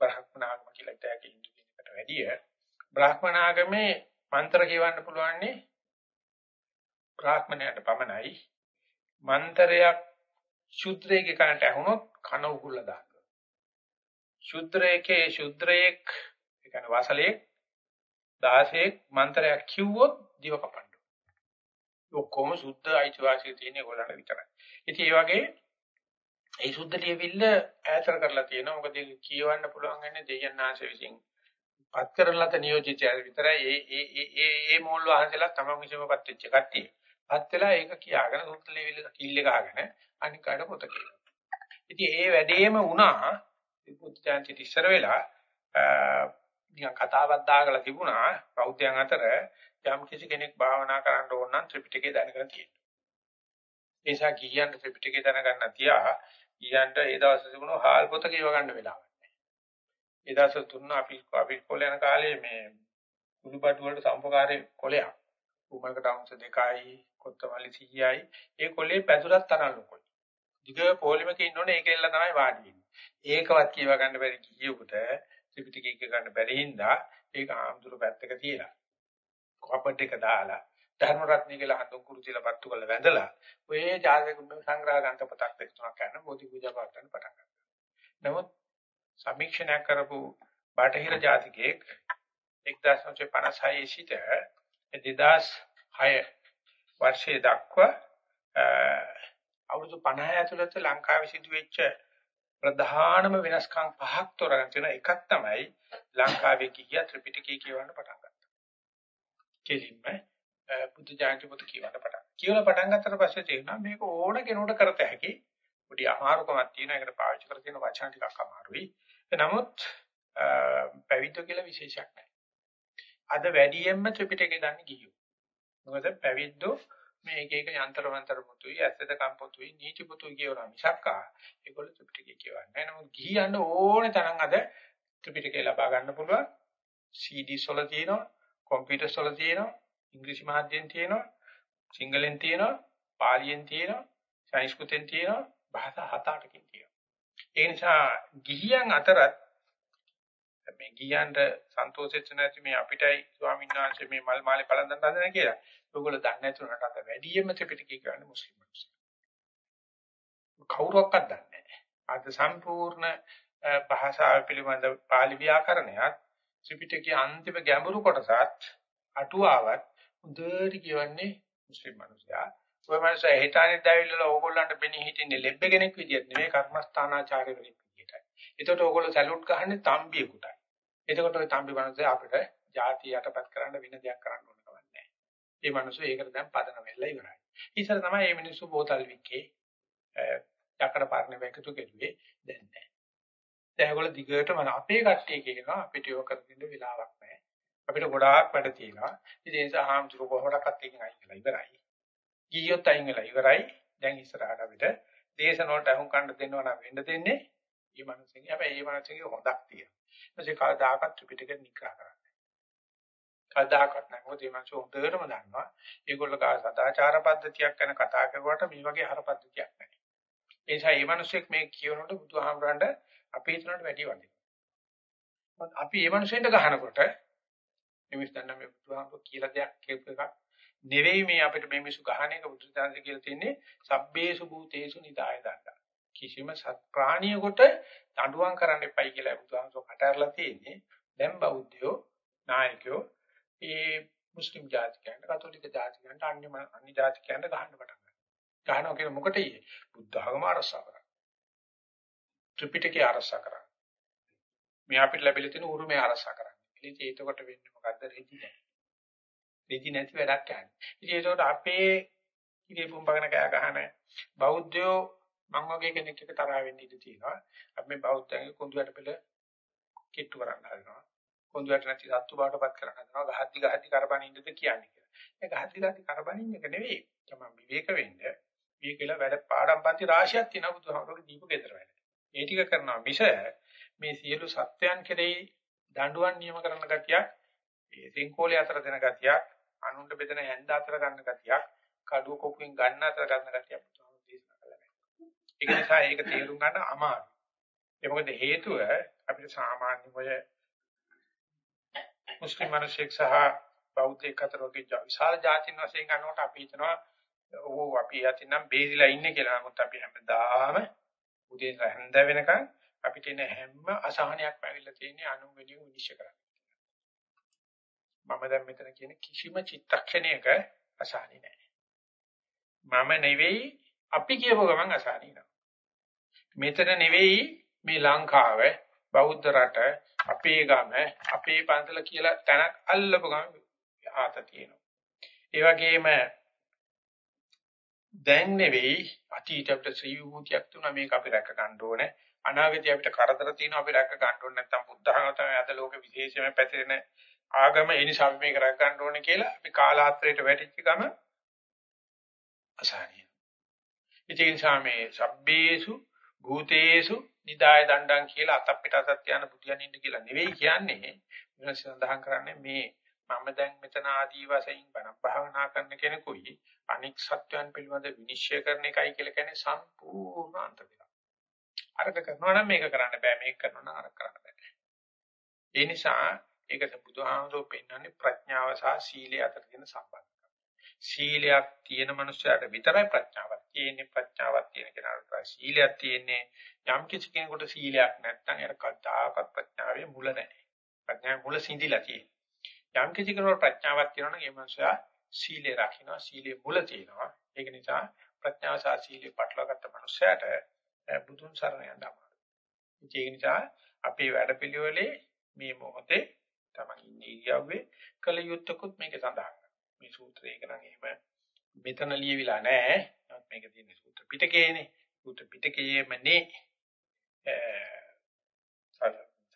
බ්‍රාහ්මණ ආගම කියලා ඉතක හින්දු කෙනෙකුට වැඩිය බ්‍රාහ්මණ ආගමේ මන්ත්‍ර කියවන්න පුළුවන්නේ බ්‍රාහ්මණයට පමණයි. මන්ත්‍රයක් ශුද්‍රයේ කනට ඇහුනොත් කන උගුල්ල දානවා. ශුද්‍රයේ ශුද්‍රයෙක් ඒ කියන්නේ වාසලයේ 16ක් මන්ත්‍රයක් කිව්වොත් දිව කපන්න. ඔක්කොම සුද්ධ අයිතිවාසිය තියෙන ඒගොල්ලන්ට විතරයි. ඉතින් ඒ වගේ ඒ සුද්ධ ලියවිල්ල ඈතර කරලා තියෙනවා. මොකද ඒක කියවන්න පුළුවන් වෙන්නේ දෙයයන්ාංශ විසින් පත් කරලත නියෝජිතය විතරයි. ඒ ඒ ඒ ඒ මෝල් වහන්සේලා තමන් විසින්ම පත් වෙච්ච කට්ටිය. පත් වෙලා ඒක කියාගෙන සුද්ධ ලියවිල්ල කිල්ල ගහගෙන අනික් කාට පොත කියනවා. ඉතින් ඒ වැඩේම වුණා බුද්ධ ජයන්ති ඉස්සර වෙලා නිකන් කතාවක් දාගලා තිබුණා බෞද්ධයන් අතර යම් කිසි කෙනෙක් භාවනා කරන්න ඕන නම් ත්‍රිපිටකය දැනගෙන තියෙන්න. ඒ නිසා ගියන්ට ත්‍රිපිටකය දැනගන්න තියා ගියන්ට ඒ දවස් තිබුණු හාල් පොත කියව ගන්න වෙලාවක් නැහැ. ඒ දවස් තුන අපි අපි කොල යන කාලේ මේ කුළුබඩු වලට සම්පකාරයේ කොලයක්. උමලකට අංශ දෙකයි කොත්තමල්ලි 100යි. ඒ කොලේ පැදුරක් තරම් ලොකුයි. දිග පොලිමක ඉන්නෝනේ ඒකෙල්ල තමයි වාඩි වෙන්නේ. ඒකවත් කියව ගන්න බැරි කියෙකුට ත්‍රිපිටකය කිය ගන්න බැරි හින්දා ඒක ආම්දුර පැත්තක තියලා කපට් එක දාලා ධර්ම රත්නය කියලා හඳුන් කුරු තියලා පත්තු කරලා වැඳලා ඔය ජාතක සංග්‍රහ ග්‍රන්ථ පොතක් දෙක තුනක් කරන බෝධි පූජා පාठ කරන්න පටන් ගන්නවා. නමුත් සමීක්ෂණය කරපු බාටහිර ජාතිකයෙක් 1956 සිට 2006 වර්ෂයේ දක්වා අවුරුදු 50 ඇතුළත ලංකාවේ සිදුවෙච්ච ප්‍රධානම වෙනස්කම් පහක් තොරගෙන තියෙන එකක් තමයි ලංකාවේ ගිහිය ත්‍රිපිටකය කියවන්න පටන් ගත්තා. කෙලින්ම බුද්ධ ජානක පොත කියවන්න පටන්. කියවලා පටන් ගත්තට පස්සේ තේරුණා මේක ඕන කෙනෙකුට කරත හැකි. පොඩි අමාරුකමක් තියෙනවා. ඒකට පාවිච්චි කර තියෙන වචන ටිකක් අමාරුයි. නමුත් පැවිද්ද කියලා විශේෂයක් නැහැ. අද වැඩියෙන්ම ත්‍රිපිටකය දන්නේ ගිහියෝ. මොකද පැවිද්දෝ මේ එක එක යන්ත්‍ර මන්ත්‍ර පොතුයි ඇත්තද කම්පොතුයි නීති පොතුයි කියවලා මිසක්කා ඒගොල්ලෝ ත්‍රිපිටකය කියවන්නේ නැහැ. නමුත් ගිහියන්ට ඕනේ තරම් අද ත්‍රිපිටකය ලබා ගන්න පුළුවන්. CDs වල තියෙනවා, කම්පියුටර්ස් වල තියෙනවා, ඉංග්‍රීසි මාධ්‍යයෙන් තියෙනවා, සිංහලෙන් තියෙනවා, පාලියෙන් තියෙනවා, සංස්කෘතෙන් තියෙනවා, භාෂා හත අටකින් තියෙනවා. ඒ නිසා ගිහියන් අතරත් මේ ගියන්ට සන්තෝෂෙච්ච නැති මේ අපිටයි ස්වාමීන් වහන්සේ මේ මල් මාලේ පළඳන් හදන කියලා. ඔයගොල්ලෝ දන්නේ නැතුනට අත වැඩියෙන්ම ත්‍රිපිටකය කියන්නේ මුස්ලිම් මිනිස්සු. කවුරක්වත් දන්නේ නැහැ. අද සම්පූර්ණ භාෂාව පිළිබඳ පාලි ව්‍යාකරණයත් ත්‍රිපිටකයේ අන්තිම ගැඹුරු කොටසත් අටුවාවත් හොඳට කියවන්නේ මුස්ලිම් මිනිසයා. ওই මිනිසා හිතානේ දැවිල්ලලා ඕගොල්ලන්ට පෙනී හිටින්නේ ලෙබ්බ කෙනෙක් විදියට නෙමෙයි කර්මස්ථානාචාර්ය කෙනෙක් විදියටයි. ඒතකොට ඕගොල්ලෝ සැලූට් ගහන්නේ තම්බියෙකුටයි. එතකොට ওই තම්බි මිනිසයා අපිට ಜಾති යටපත් කරන්න වෙන දෙයක් කරන්න ඕන කවන්නේ නැහැ. මේ මිනිස්සු ඒකට දැන් පදන වෙලා ඉවරයි. ඉතින් තමයි මේ මිනිස්සු බෝතල් විකේ යකඩ පාරණ වැකතු කෙරුවේ දැන් නැහැ. දැන් ඒගොල්ලෝ දිගටම අපේ කට්ටිය කියනවා අපිට යොක කරන්න වෙලාවක් නැහැ. අපිට ගොඩාක් වැඩ තියෙනවා. ඉතින් ඒ නිසා හාමුදුරු කොහොමඩක්වත් එකකින් අයින් වෙලා ඉවරයි. ගියොත් අයින් වෙලා ඉවරයි. දැන් ඉස්සරහට අපිට දේශන වලට අහුම් කන්න දෙන්නව නම් වෙන්න දෙන්නේ. මේ මනුස්සයගේ හැබැයි මේ මනුස්සයගේ හොඳක් තියෙනවා. ඊපස්සේ කවදාකවත් ත්‍රිපිටක නිග්‍රහ කරන්නේ. කවදාකවත් නැහැ. මොකද මේ මනුස්සය හොඳටම දන්නවා. ඒගොල්ලෝ කා සදාචාර පද්ධතියක් ගැන කතා කරුවාට මේ වගේ හර පද්ධතියක් නැහැ. ඒ නිසා මේ මනුස්සයෙක් මේ කියනකොට බුදුහාමරන්ට අපි හිතනට වැඩි වගේ. අපි මේ මනුස්සයෙන්ට ගහනකොට මිනිස් දන්න මේ බුදුහාමුදුරුවෝ කියලා දෙයක් කියපු එකක්. නෙවෙයි මේ අපිට මේ මිසු ගහන එක බුදුසසුන කියලා තියෙන්නේ සබ්බේසු භූතේසු නිදාය දණ්ඩා කිසිම සත් ප්‍රාණියෙකුට දඬුවම් කරන්න එපයි කියලා බුදුහාමුදුරුවෝ කටහරලා තියෙන්නේ. දැන් බෞද්ධයෝ නායකයෝ ඒ මුස්ලිම් ජාතිකයන්ට කතෝලික ජාතිකයන්ට අන්‍ය අන්‍ය ජාතිකයන්ට ගහන්න පටන් ගන්නවා. ගහනවා කියන්නේ මොකටද බුද්ධ ආගම අරසා කරා ත්‍රිපිටකය අරසා කරා මේ අපිට ලැබිලා තියෙන උරුමය අරසා කරා ඉතින් ඒකට වෙන්නේ මොකද්ද රෙදි නැහැ. රෙදි නැති වැඩක් යන්නේ. ඉතින් ඒකට අපේ ඉගේ පුම්බගෙන කෑ ගහන බෞද්ධයෝ මං වගේ කෙනෙක් එක්ක තරහ වෙන්න ඉඩ තියෙනවා. අපි මේ බෞද්ධයන්ගේ කුඳුයට පෙළ කිට්ටු කරන්න හදනවා. කුඳුයට නැති සත්තු බාටපත් කරන්න හදනවා. ගහද්දි ගහද්දි කරපණින්නද කියන්නේ කියලා. ඒ ගහද්දි ගහද්දි කරපණින්න එක නෙවෙයි. තමයි විවේක වෙන්න. මේ කියලා වැඩ පාඩම් පන්ති රාශියක් තියෙනවා බුදුහාමුදුරුවෝ දීපු ගෙදර වැඩ. ඒ ටික කරනවා මිස මේ සියලු සත්‍යයන් කෙරෙහි දඬුවම් නියම කරන ගතියක්, ඒ සෙන්කෝලේ අතර දෙන ගතියක්, අනුන්ට බෙදෙන හැන්ද අතර ගන්න ගතියක්, කඩුව කොපුවෙන් ගන්න අතර ගන්න ගතියක් බුදුහාමුදුරුවෝ දේශනා කළා. ඒක නිසා ඒක තේරුම් ගන්න අමාරුයි. ඒ මොකද හේතුව අපිට සාමාන්‍ය ඔය මුස්ලිම් මිනිස්සෙක් සහ බෞද්ධයෙක් අතර වගේ විශාල ජාතින් වශයෙන් ගන්නකොට අපි හිතනවා ඕ අපි යතිනම් බේරිලා ඉන්නේ කියලා. නමුත් අපි හැමදාම උදේ හැන්ද වෙනකන් අපිට එන හැම අසහනයක්ම ඇවිල්ලා තියෙන්නේ අනුන්ගෙනිය විනිශ්චය කරන්න. මම දැන් මෙතන කියන කිසිම චිත්තක්ෂණයක අසහනි නැහැ. මම නෙවෙයි අපි කියපුව ගමන් අසහනි නෑ. මෙතන නෙවෙයි මේ ලංකාව බෞද්ධ රට අපේ ගම අපේ පන්සල කියලා තැනක් අල්ලපු ගමන් ආත තියෙනවා. ඒ වගේම දැන් නෙවෙයි අතීතයට ශ්‍රී විභූතියක් තුන මේක අපි රැක ගන්න ඕනේ. අනාගතේ අපිට කරදර තියෙනවා අපි රැක ගන්න ඕනේ නැත්නම් බුද්ධඝම තමයි අද ලෝක විශේෂයෙන්ම පැතිරෙන ආගම ඒ නිසා අපි මේක රැක ගන්න ඕනේ කියලා අපි කාලාත්‍රයට වැටිච්ච ගම අසහනිය. ඒ නිසා මේ සබ්බේසු භූතේසු නිදාය දණ්ඩම් කියලා අතක් පිට අතක් යන බුදියන් ඉන්න කියලා නෙවෙයි කියන්නේ. වෙනස් සඳහන් කරන්නේ මේ මම දැන් මෙතන ආදී වශයෙන් බණ භාවනා කරන කෙනෙකුයි අනික් සත්‍යයන් පිළිබඳ විනිශ්චය කරන එකයි කියලා කියන්නේ සම්පූර්ණ අන්ත දෙකක්. අරක කරනවා නම් මේක කරන්න බෑ මේක කරනවා නම් අරක කරන්න බෑ. ඒ නිසා ඒකට බුදුහාමුදුරුවෝ පෙන්වන්නේ ප්‍රඥාව සහ සීලය අතර තියෙන සම්බන්ධකම. සීලයක් තියෙන මනුස්සයාට විතරයි ප්‍රඥාවක් තියෙන්නේ ප්‍රඥාවක් තියෙන කෙනාට සීලයක් තියෙන්නේ යම් කිසි කෙනෙකුට සීලයක් නැත්නම් එයාට කවදාකවත් ප්‍රඥාවේ මුල නැහැ. ප්‍රඥාවේ මුල සිඳිලා තියෙන්නේ. යම් කිසි කෙනෙකුට ප්‍රඥාවක් තියෙනවා නම් ඒ මනුස්සයා සීලය රකින්නවා සීලේ මුල තියෙනවා ඒක නිසා ප්‍රඥාව සහ සීලේ පටලවාගත්ත මනුස්සයාට බුදුන් සරණ යන්න අමාරුයි. ඒක නිසා අපේ වැඩපිළිවෙලේ මේ මොහොතේ තමන් ඉන්නේ ඉරියව්වේ කල යුත්තකුත් මේක සඳහන් මේ සූත්‍රයක නම් එහෙම මෙතන ලියවිලා නැහැ. නමුත් මේක තියෙන්නේ සූත්‍ර පිටකයේනේ. සූත්‍ර පිටකයේමනේ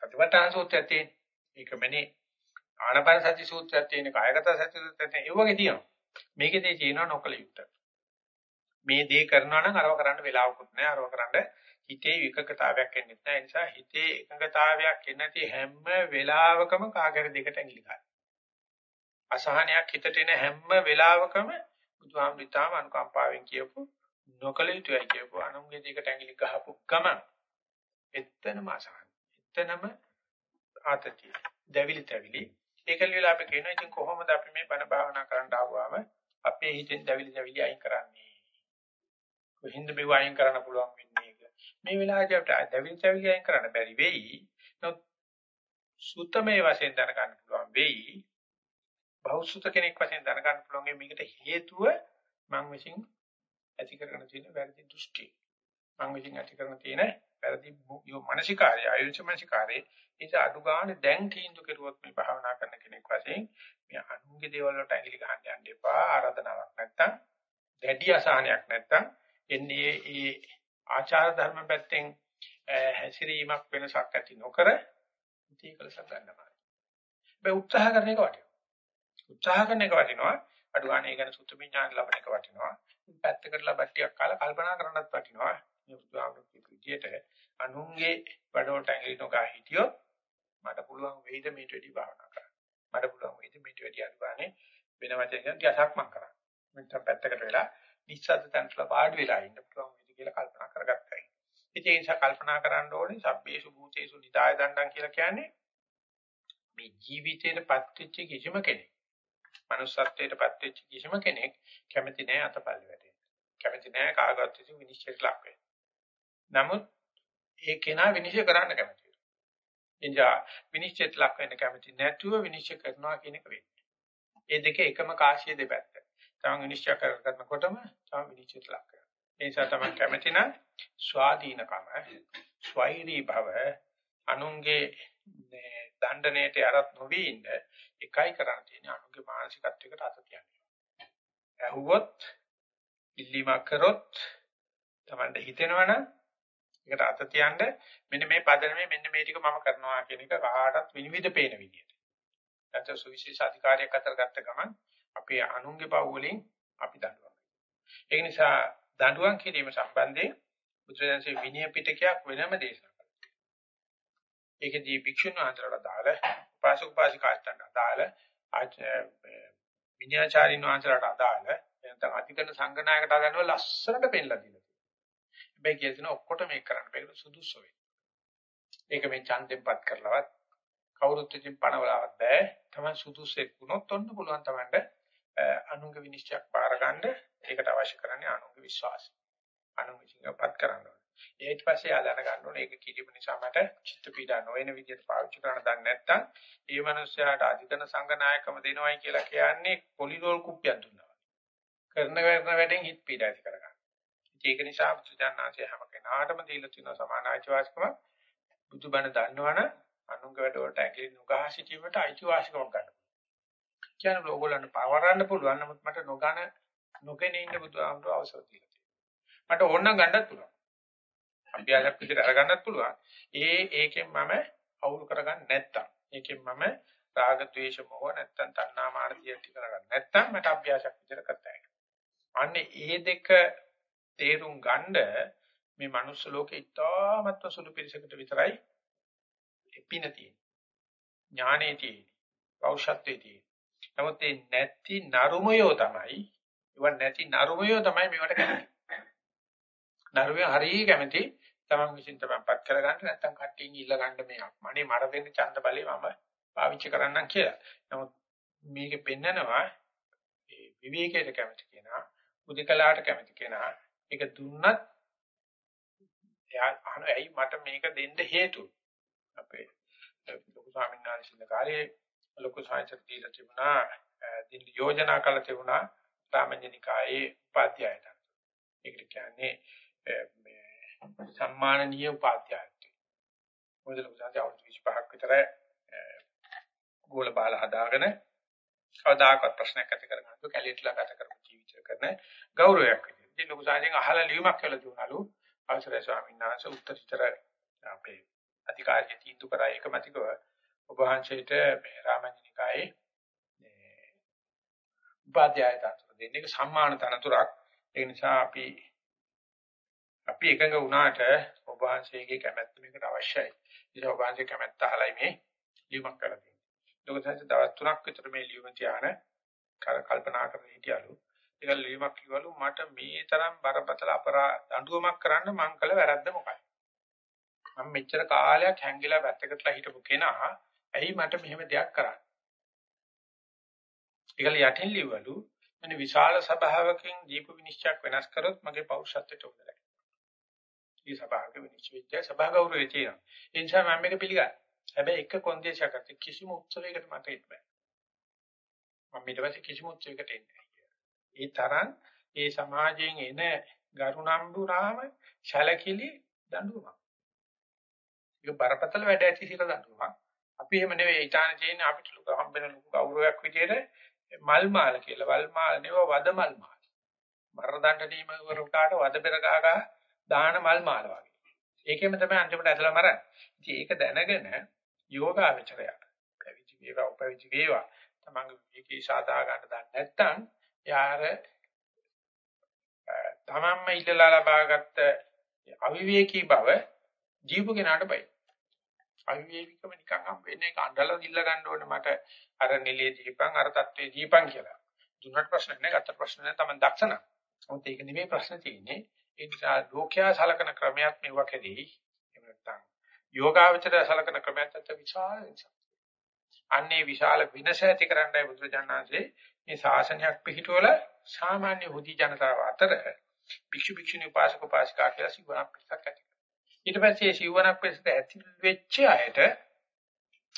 සතිපට්ඨාන සූත්‍රයේ තියෙන ඒකමනේ ආනපන සති සූත්‍රයක් තියෙන කායගත සති සූත්‍රයක් තියෙන ඒ වගේ තියෙනවා. මේකේදී තියෙනවා නොකල යුක්ත. මේ දේ කරනවා නම් අරව කරන්න වෙලාවකුත් නැහැ. අරව කරන්න හිතේ විකකතාවයක් එන්නේ නැහැ. ඒ නිසා හිතේ එකඟතාවයක් එන්නේ නැති හැම වෙලාවකම කාගර දෙකට ඇඟිලි ගන්න. අසහනයක් හිතට එන හැම වෙලාවකම බුදුහාමුදුරුවෝ අනුකම්පාවෙන් කියපු නොකල යුතුයි කියපු අනුන්ගේ දෙකට ඇඟිලි ගහපු ගමන් එතනම අසහන. එතනම ආතතිය. දැවිලි තැවිලි ඒකල වෙලා අපි කියනවා ඉතින් කොහොමද අපි මේ බණ භාවනා කරන්න ආවම අපේ හිතෙන් දැවිලි දැවිලි අයින් කරන්නේ කොහින්ද මේව අයින් කරන්න පුළුවන් වෙන්නේ මේ වෙලාවේදී අපිට දැවිලි දැවිලි අයින් කරන්න බැරි වෙයි. නමුත් සුත්තමේ වශයෙන් දැනගන්න පුළුවන් වෙයි. බෞසුත කෙනෙක් වශයෙන් දැනගන්න පුළුවන් මේකට හේතුව මම විසින් ඇති කරගෙන තියෙන වැරදි දෘෂ්ටි. මම විසින් ඇති කරගෙන තියෙන වැරදි යෝ මානසිකාරය ආයුෂ මානසිකාරය. ඒක අඩු ගන්න දැන් තීන්දුව කෙරුවොත් මේ භාවනා කරන කෙනෙක් වශයෙන් මේ අනුන්ගේ දේවල් වලට ඇඟිලි ගහන්න යන්න එපා. ආරාධනාවක් නැත්තම් දැඩි අසහනයක් නැත්තම් එන්නේ ඒ ආචාර ධර්ම පැත්තෙන් හැසිරීමක් වෙනසක් ඇති නොකර ඉතිකලස ගන්නවා. මේ උත්සාහ කරන එක වටිනවා. උත්සාහ කරන එක වටිනවා. අඩු ගන්න ඒ ගැන සුත්තු විඥාන ලබන එක වටිනවා. පැත්තකට ලබට්ටියක් කාලා කල්පනා කරන්නත් වටිනවා. මේ බුදුහාමුදුරුවෝ විදියට අනුන්ගේ වැඩවලට ඇඟිලි නොගා හිටියොත් මට පුළුවන් වෙයිද මේට වැඩි භාවනා කරන්න. මට පුළුවන් වෙයිද මේට වැඩි අනුගානේ වෙන වචනකින් ටිකක් මම කරා. මෙතන පැත්තකට වෙලා නිස්සද්ද තන්ත්‍රලා වාඩි වෙලා ඉන්න පුළුවන් වෙයිද කියලා කල්පනා කරගත්තා. ඉතින් ඒ නිසා කල්පනා කරන්න ඕනේ සබ්බේසු භූතේසු නිදාය දණ්ඩම් කියලා කියන්නේ මේ ජීවිතේට පත්වෙච්ච කිසිම කෙනෙක් manussත්වයට පත්වෙච්ච කිසිම කෙනෙක් කැමති නෑ අතපල්ලි වැටෙන්න. කැමති නෑ කාගවත් විසින් විනිශ්චයට ලක් වෙන්න. නමුත් ඒ කෙනා විනිශ්චය කරන්න කැමති. එනිසා විනිශ්චයට ලක් වෙන්න කැමති නැතුව විනිශ්චය කරනවා කියන එක වෙන්නේ. ඒ දෙක එකම කාසිය දෙපැත්ත. තමන් විනිශ්චය කරනකොටම තමන් විනිශ්චයට ලක් කරනවා. ඒ නිසා තමන් කැමති නම් ස්වාධීනකම, ස්වෛරී භව, අනුන්ගේ දණ්ඩණයට යරත් නොවි ඉන්න එකයි කරන්න තියෙන්නේ අනුන්ගේ මානසිකත්වයකට අත තියන්නේ. ඇහුවොත් ඉල්ලීමක් කරොත් Tamanda හිතෙනවනම් ඒකට අත තියන්න මෙන්න මේ පදනමේ මෙන්න මේ ටික මම කරනවා කියන එක කාටත් විනිවිද පේන විදියට. නැත්නම් සුවිශේෂ අධිකාරියක් අතර ගත්ත ගමන් අපේ අනුන්ගේ පව් වලින් අපි දඬුවම්. ඒ නිසා දඬුවම් කිරීම සම්බන්ධයෙන් බුදුරජාණන්සේ විනය පිටකයක් වෙනම දේශනා කළා. ඒකදී භික්ෂුන් වහන්සේලාට දාලා උපාසක උපාසිකාට දාලා විනයාචාරින් වහන්සේලාට අදාළ නැත්නම් අධිකරණ සංගනායකට අදාළව ලස්සනට පෙන්නලා දීලා හැබැයි කියලා තියෙනවා ඔක්කොට මේක කරන්න බෑ සුදුසු වෙයි. ඒක මේ ඡන්දෙන්පත් කරලවත් කවුරුත් ඉතින් පණවලවත් බෑ. තමයි සුදුසෙක් වුණොත් ඔන්න පුළුවන් තමන්ට අනුංග විනිශ්චයක් බාර ගන්න. ඒකට අවශ්‍ය කරන්නේ අනුංග විශ්වාසය. අනුංග විශ්වාසපත් කරන්න ඕනේ. ඊට පස්සේ ආ දැනගන්න ඕනේ ඒක කිරීම නිසා මට චිත්ත පීඩා නොවන විදිහට පාවිච්චි කරන්න දන්නේ නැත්නම් ඒ මනුස්සයාට අධිකන සංගනායකම දෙනවයි කියලා කියන්නේ පොලිරෝල් කුප්පියක් දුන්නා. කරන කරන වැඩෙන් හිත පීඩා ඇති කරගන්න. ඒක නිසා බුදුජානනාංශය හැම කෙනාටම දීලා තියෙන සමාන අයිතිවාසිකම බුදුබණ දන්නවනම් අනුංග වැඩ වලට ඇඟිලි නුගහ සිටීමට අයිතිවාසිකමක් ගන්න. කියන්නේ ඕගොල්ලන්ට පවරන්න පුළුවන් නමුත් මට නොගන නොගෙන ඉන්න බුදුහාමුදුරුවෝ අවසර දීලා තියෙනවා. මට ඕන නම් ගන්නත් පුළුවන්. අභ්‍යාසයක් විදිහට අරගන්නත් පුළුවන්. ඒ ඒකෙන් මම අවුල් කරගන්න නැත්තම් ඒකෙන් මම රාග ద్వේෂ මොහ නැත්තම් තණ්හා මාන දිය ටික කරගන්න නැත්තම් මට අභ්‍යාසයක් විදිහට කරතයි. අන්නේ ඒ දෙක තේරුම් ගන්න මේ මනුස්ස ලෝකේ ඉතාමත්ව සුළු පිළිසකට විතරයි පින තියෙන්නේ. ඥානෙ තියෙන්නේ. පෞෂත්වයේ තියෙන්නේ. නමුත් ඒ නැති නරුමයෝ තමයි, ඒව නැති නරුමයෝ තමයි මේවට කැමති. නරුමයෝ හරිය කැමති තමන් විසින් තමන්පත් කරගන්න නැත්නම් කට්ටියන් ඉල්ල ගන්න මේ මනේ මර දෙන්න ඡන්ද බලේ මම පාවිච්චි කරන්නම් කියලා. නමුත් මේකෙ පෙන්නනවා විවේකයට කැමති කෙනා, උදිකලාට කැමති කෙනා, ඒක දුන්නත් එයා අහන ඇයි මට මේක දෙන්න හේතු අපේ ලොකු ස්වාමීන් වහන්සේ කාලේ ලොකු සාහිත්‍ය දීලා තිබුණා. දින් යෝජනා කළ තිබුණා රාමඤ්ඤනිකායේ උපාධ්‍යායට. ඒකට කියන්නේ මේ සම්මානීය උපාධ්‍යායත් මොකද ලොකු සාහිත්‍ය අවුරුදු 25ක් විතර ගෝල බාල හදාගෙන කවදාකවත් ප්‍රශ්නයක් ඇති කරගන්න කැලියටලා ගත කරපු ජීවිත කරන ගෞරවයක් ඉතින් ලොකු සාහිත්‍යයෙන් අහලා ලියුමක් කළා දුනාලු අවසරයි ස්වාමීන් වහන්සේ උත්තරීතර අපේ අධිකාරිය තීන්දුව කරා. ඒකමතිකව ඔබ වහන්සේට මේ රාමඤ්ඤනිකායේ උපාධ්‍යාය තනතුර දෙන්නේ ඒක සම්මාන තනතුරක් ඒ නිසා අපි අපි එකඟ වුණාට ඔබ වහන්සේගේ කැමැත්ත මේකට අවශ්‍යයි. ඉතින් ඔබ වහන්සේ කැමැත්ත අහලයි මේ ලියුමක් කරලා තියෙන්නේ. ලොකු සාහිත්‍ය දවස් තුනක් විතර මේ ලියුම තියාන කල්පනා කරලා හිටියලු. ඒක ලියුමක් කිව්වලු මට මේ තරම් බරපතල අපරාධ දඬුවමක් කරන්න මං කළ වැරද්ද මොකක්ද? මම මෙච්චර කාලයක් හැංගිලා වැත්තකටලා හිටපු කෙනා ඇයි මට මෙහෙම දෙයක් කරන්නේ? ඒකල යටින් ලියවලු මම විශාල සභාවකින් දීප විනිශ්චයක් වෙනස් කරොත් මගේ පෞරුෂත්වයට උදලයි. මේ සභාවක විනිශ්චය සභා ගෞරවය තියෙනවා. ඒ නිසා මම මේක පිළිගන්නවා. හැබැයි එක කොන්දේශයක් කිසිම උත්සවයකට මට එන්න බෑ. මම ඊට පස්සේ කිසිම උත්සවයකට එන්නේ ඒ තරම් ඒ සමාජයෙන් එන ගරුණම්බුරාම ශලකිලි දඬුවමක්. ඒක බරපතල වැඩ ඇති සිර දඬුවමක්. අපි එහෙම නෙවෙයි ඊටාන තියෙන්නේ අපිට ලොකු හම්බෙන ලොකු ගෞරවයක් විදියට මල් මාල කියලා. වල් මාල නෙවෙයි වද මල් මාල. මර දඬණීම වරකට වද පෙර ගාගා දාන මල් මාල වගේ. ඒකෙම තමයි අන්තිමට ඇදලා මරන්නේ. ඉතින් ඒක දැනගෙන යෝගාවචරය පැවිදි වේවා උපවිදි වේවා තමන්ගේ විවේකී සාදා ගන්න දන්නේ නැත්නම් යාර තමන්ම ඉල්ලලා ලබාගත්ත අවිවේකී බව ජීව කෙනාට බයි. අවිවේකීකම නිකන් හම් වෙන්නේ ඒක අඬලා දිල්ල ගන්න ඕනේ මට අර නිලයේ දීපන් අර තත්ත්වේ දීපන් කියලා. දුන්නට ප්‍රශ්න නැහැ ගත්ත ප්‍රශ්න නැහැ තමන් දක්ෂණ. මොකද ඒක නෙමෙයි ප්‍රශ්න තියෙන්නේ. ඒ නිසා ලෝකයා සලකන ක්‍රමයක් මෙවක් හැදී. එහෙම නැත්නම් යෝගාවචරය සලකන ක්‍රමයක් අත විශාල නිසා. අන්නේ විශාල විනස ඇති කරන්නයි බුදුරජාණන්සේ මේ ශාසනයක් පිළිටවල සාමාන්‍ය හුදි ජනතාව අතර භික්ෂු භික්ෂුණී උපාසක උපාසිකා කියලා සිවණක් පිටක් ඇති කරනවා. ඊට පස්සේ මේ සිවණක් පිටට ඇති වෙච්ච අයට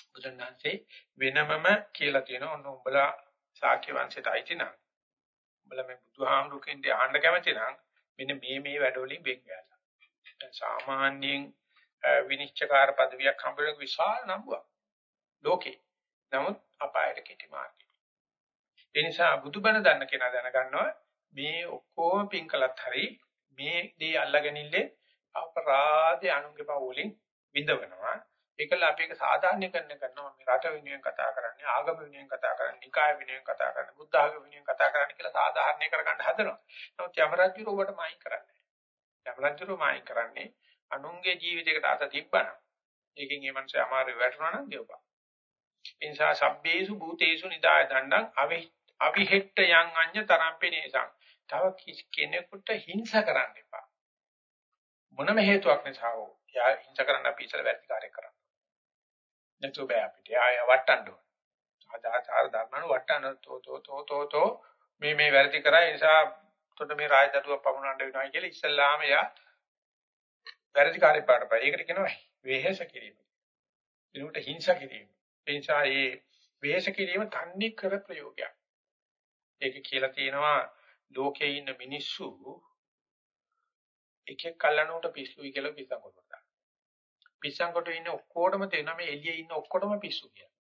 බුදුරජාණන්සේ වෙනමම කියලා තියෙනවා ඔන්න උඹලා ශාක්‍ය වංශයට අයිති නම් උඹලා මේ බුදුහාමුදුරකින්ද ආන්න කැමති නම් මෙන්න මේ මේ වැඩවලින් වෙන් වෙලා. දැන් සාමාන්‍යයෙන් විනිශ්චයකාර পদවියක් හම්බෙන විශාල නම්බුවක්. ලෝකේ නමුත් අපායට කෙටි මාර්ගය. ඒ නිසා බුදුබණ දන්න කෙනා දැනගන්නවා මේ ඔක්කොම පින් කළත් හරි මේ දේ අල්ලගෙනින්නේ අපරාධය අනුන්ගේ පවුලෙන් විඳවනවා. ඒකල අපි ඒක සාධාරණීකරණය කරනවා මේ රට වෙනුවෙන් කතා කරන්නේ ආගම වෙනුවෙන් කතා කරන්නේ නිකාය වෙනුවෙන් කතා කරන්නේ බුද්ධ ආගම වෙනුවෙන් කතා කරන්නේ කියලා සාධාරණීය කරගන්න හදනවා. නමුත් යමරජු රෝබට මායි කරන්නේ. යමරජු රෝමයි කරන්නේ අනුන්ගේ ජීවිතයකට අත තිබ්බනම් ඒකෙන් මේ මනුස්සය අමාරු වැටුණා නම් ගෙවපන්. ඒ නිසා සබ්බේසු භූතේසු නිදාය දණ්ඩං අවිහෙට්ට යං අඤ්ඤ තරම්පිනේසං. තව කෙනෙකුට හිංසා කරන්න එපා. මොනම හේතුවක් නිසා හෝ යා හිංසා කරන්න අපි ඉතල වැරදි කාර්යයක් කරන්න. නැතු බෑ අපිට. ආය වටන්න ඕන. ආදාචාර ධර්මන වටන්න තෝ තෝ තෝ තෝ තෝ මේ මේ වැරදි කරා ඒ නිසා උතට මේ රාජදඩුවක් පමුණන්න වෙනවා කියලා ඉස්සල්ලාම යා වැරදි කාර්යයක් පාඩපයි. ඒකට කියනවා වෙහෙස කිරීම. ඒකට හිංසා කිරීම. ඒ නිසා මේ වෙහෙස කිරීම තන්නේ කර ප්‍රයෝගයක්. ඒක කියලා තියෙනවා ලෝකේ ඉන්න මිනිස්සු එකෙක් කල්ලනකොට පිස්සුයි කියලා පිස්සන් කරනවා. පිස්සන් කොට ඉන්න ඔක්කොටම තේරෙනවා මේ එළියේ ඉන්න ඔක්කොටම පිස්සු කියලා.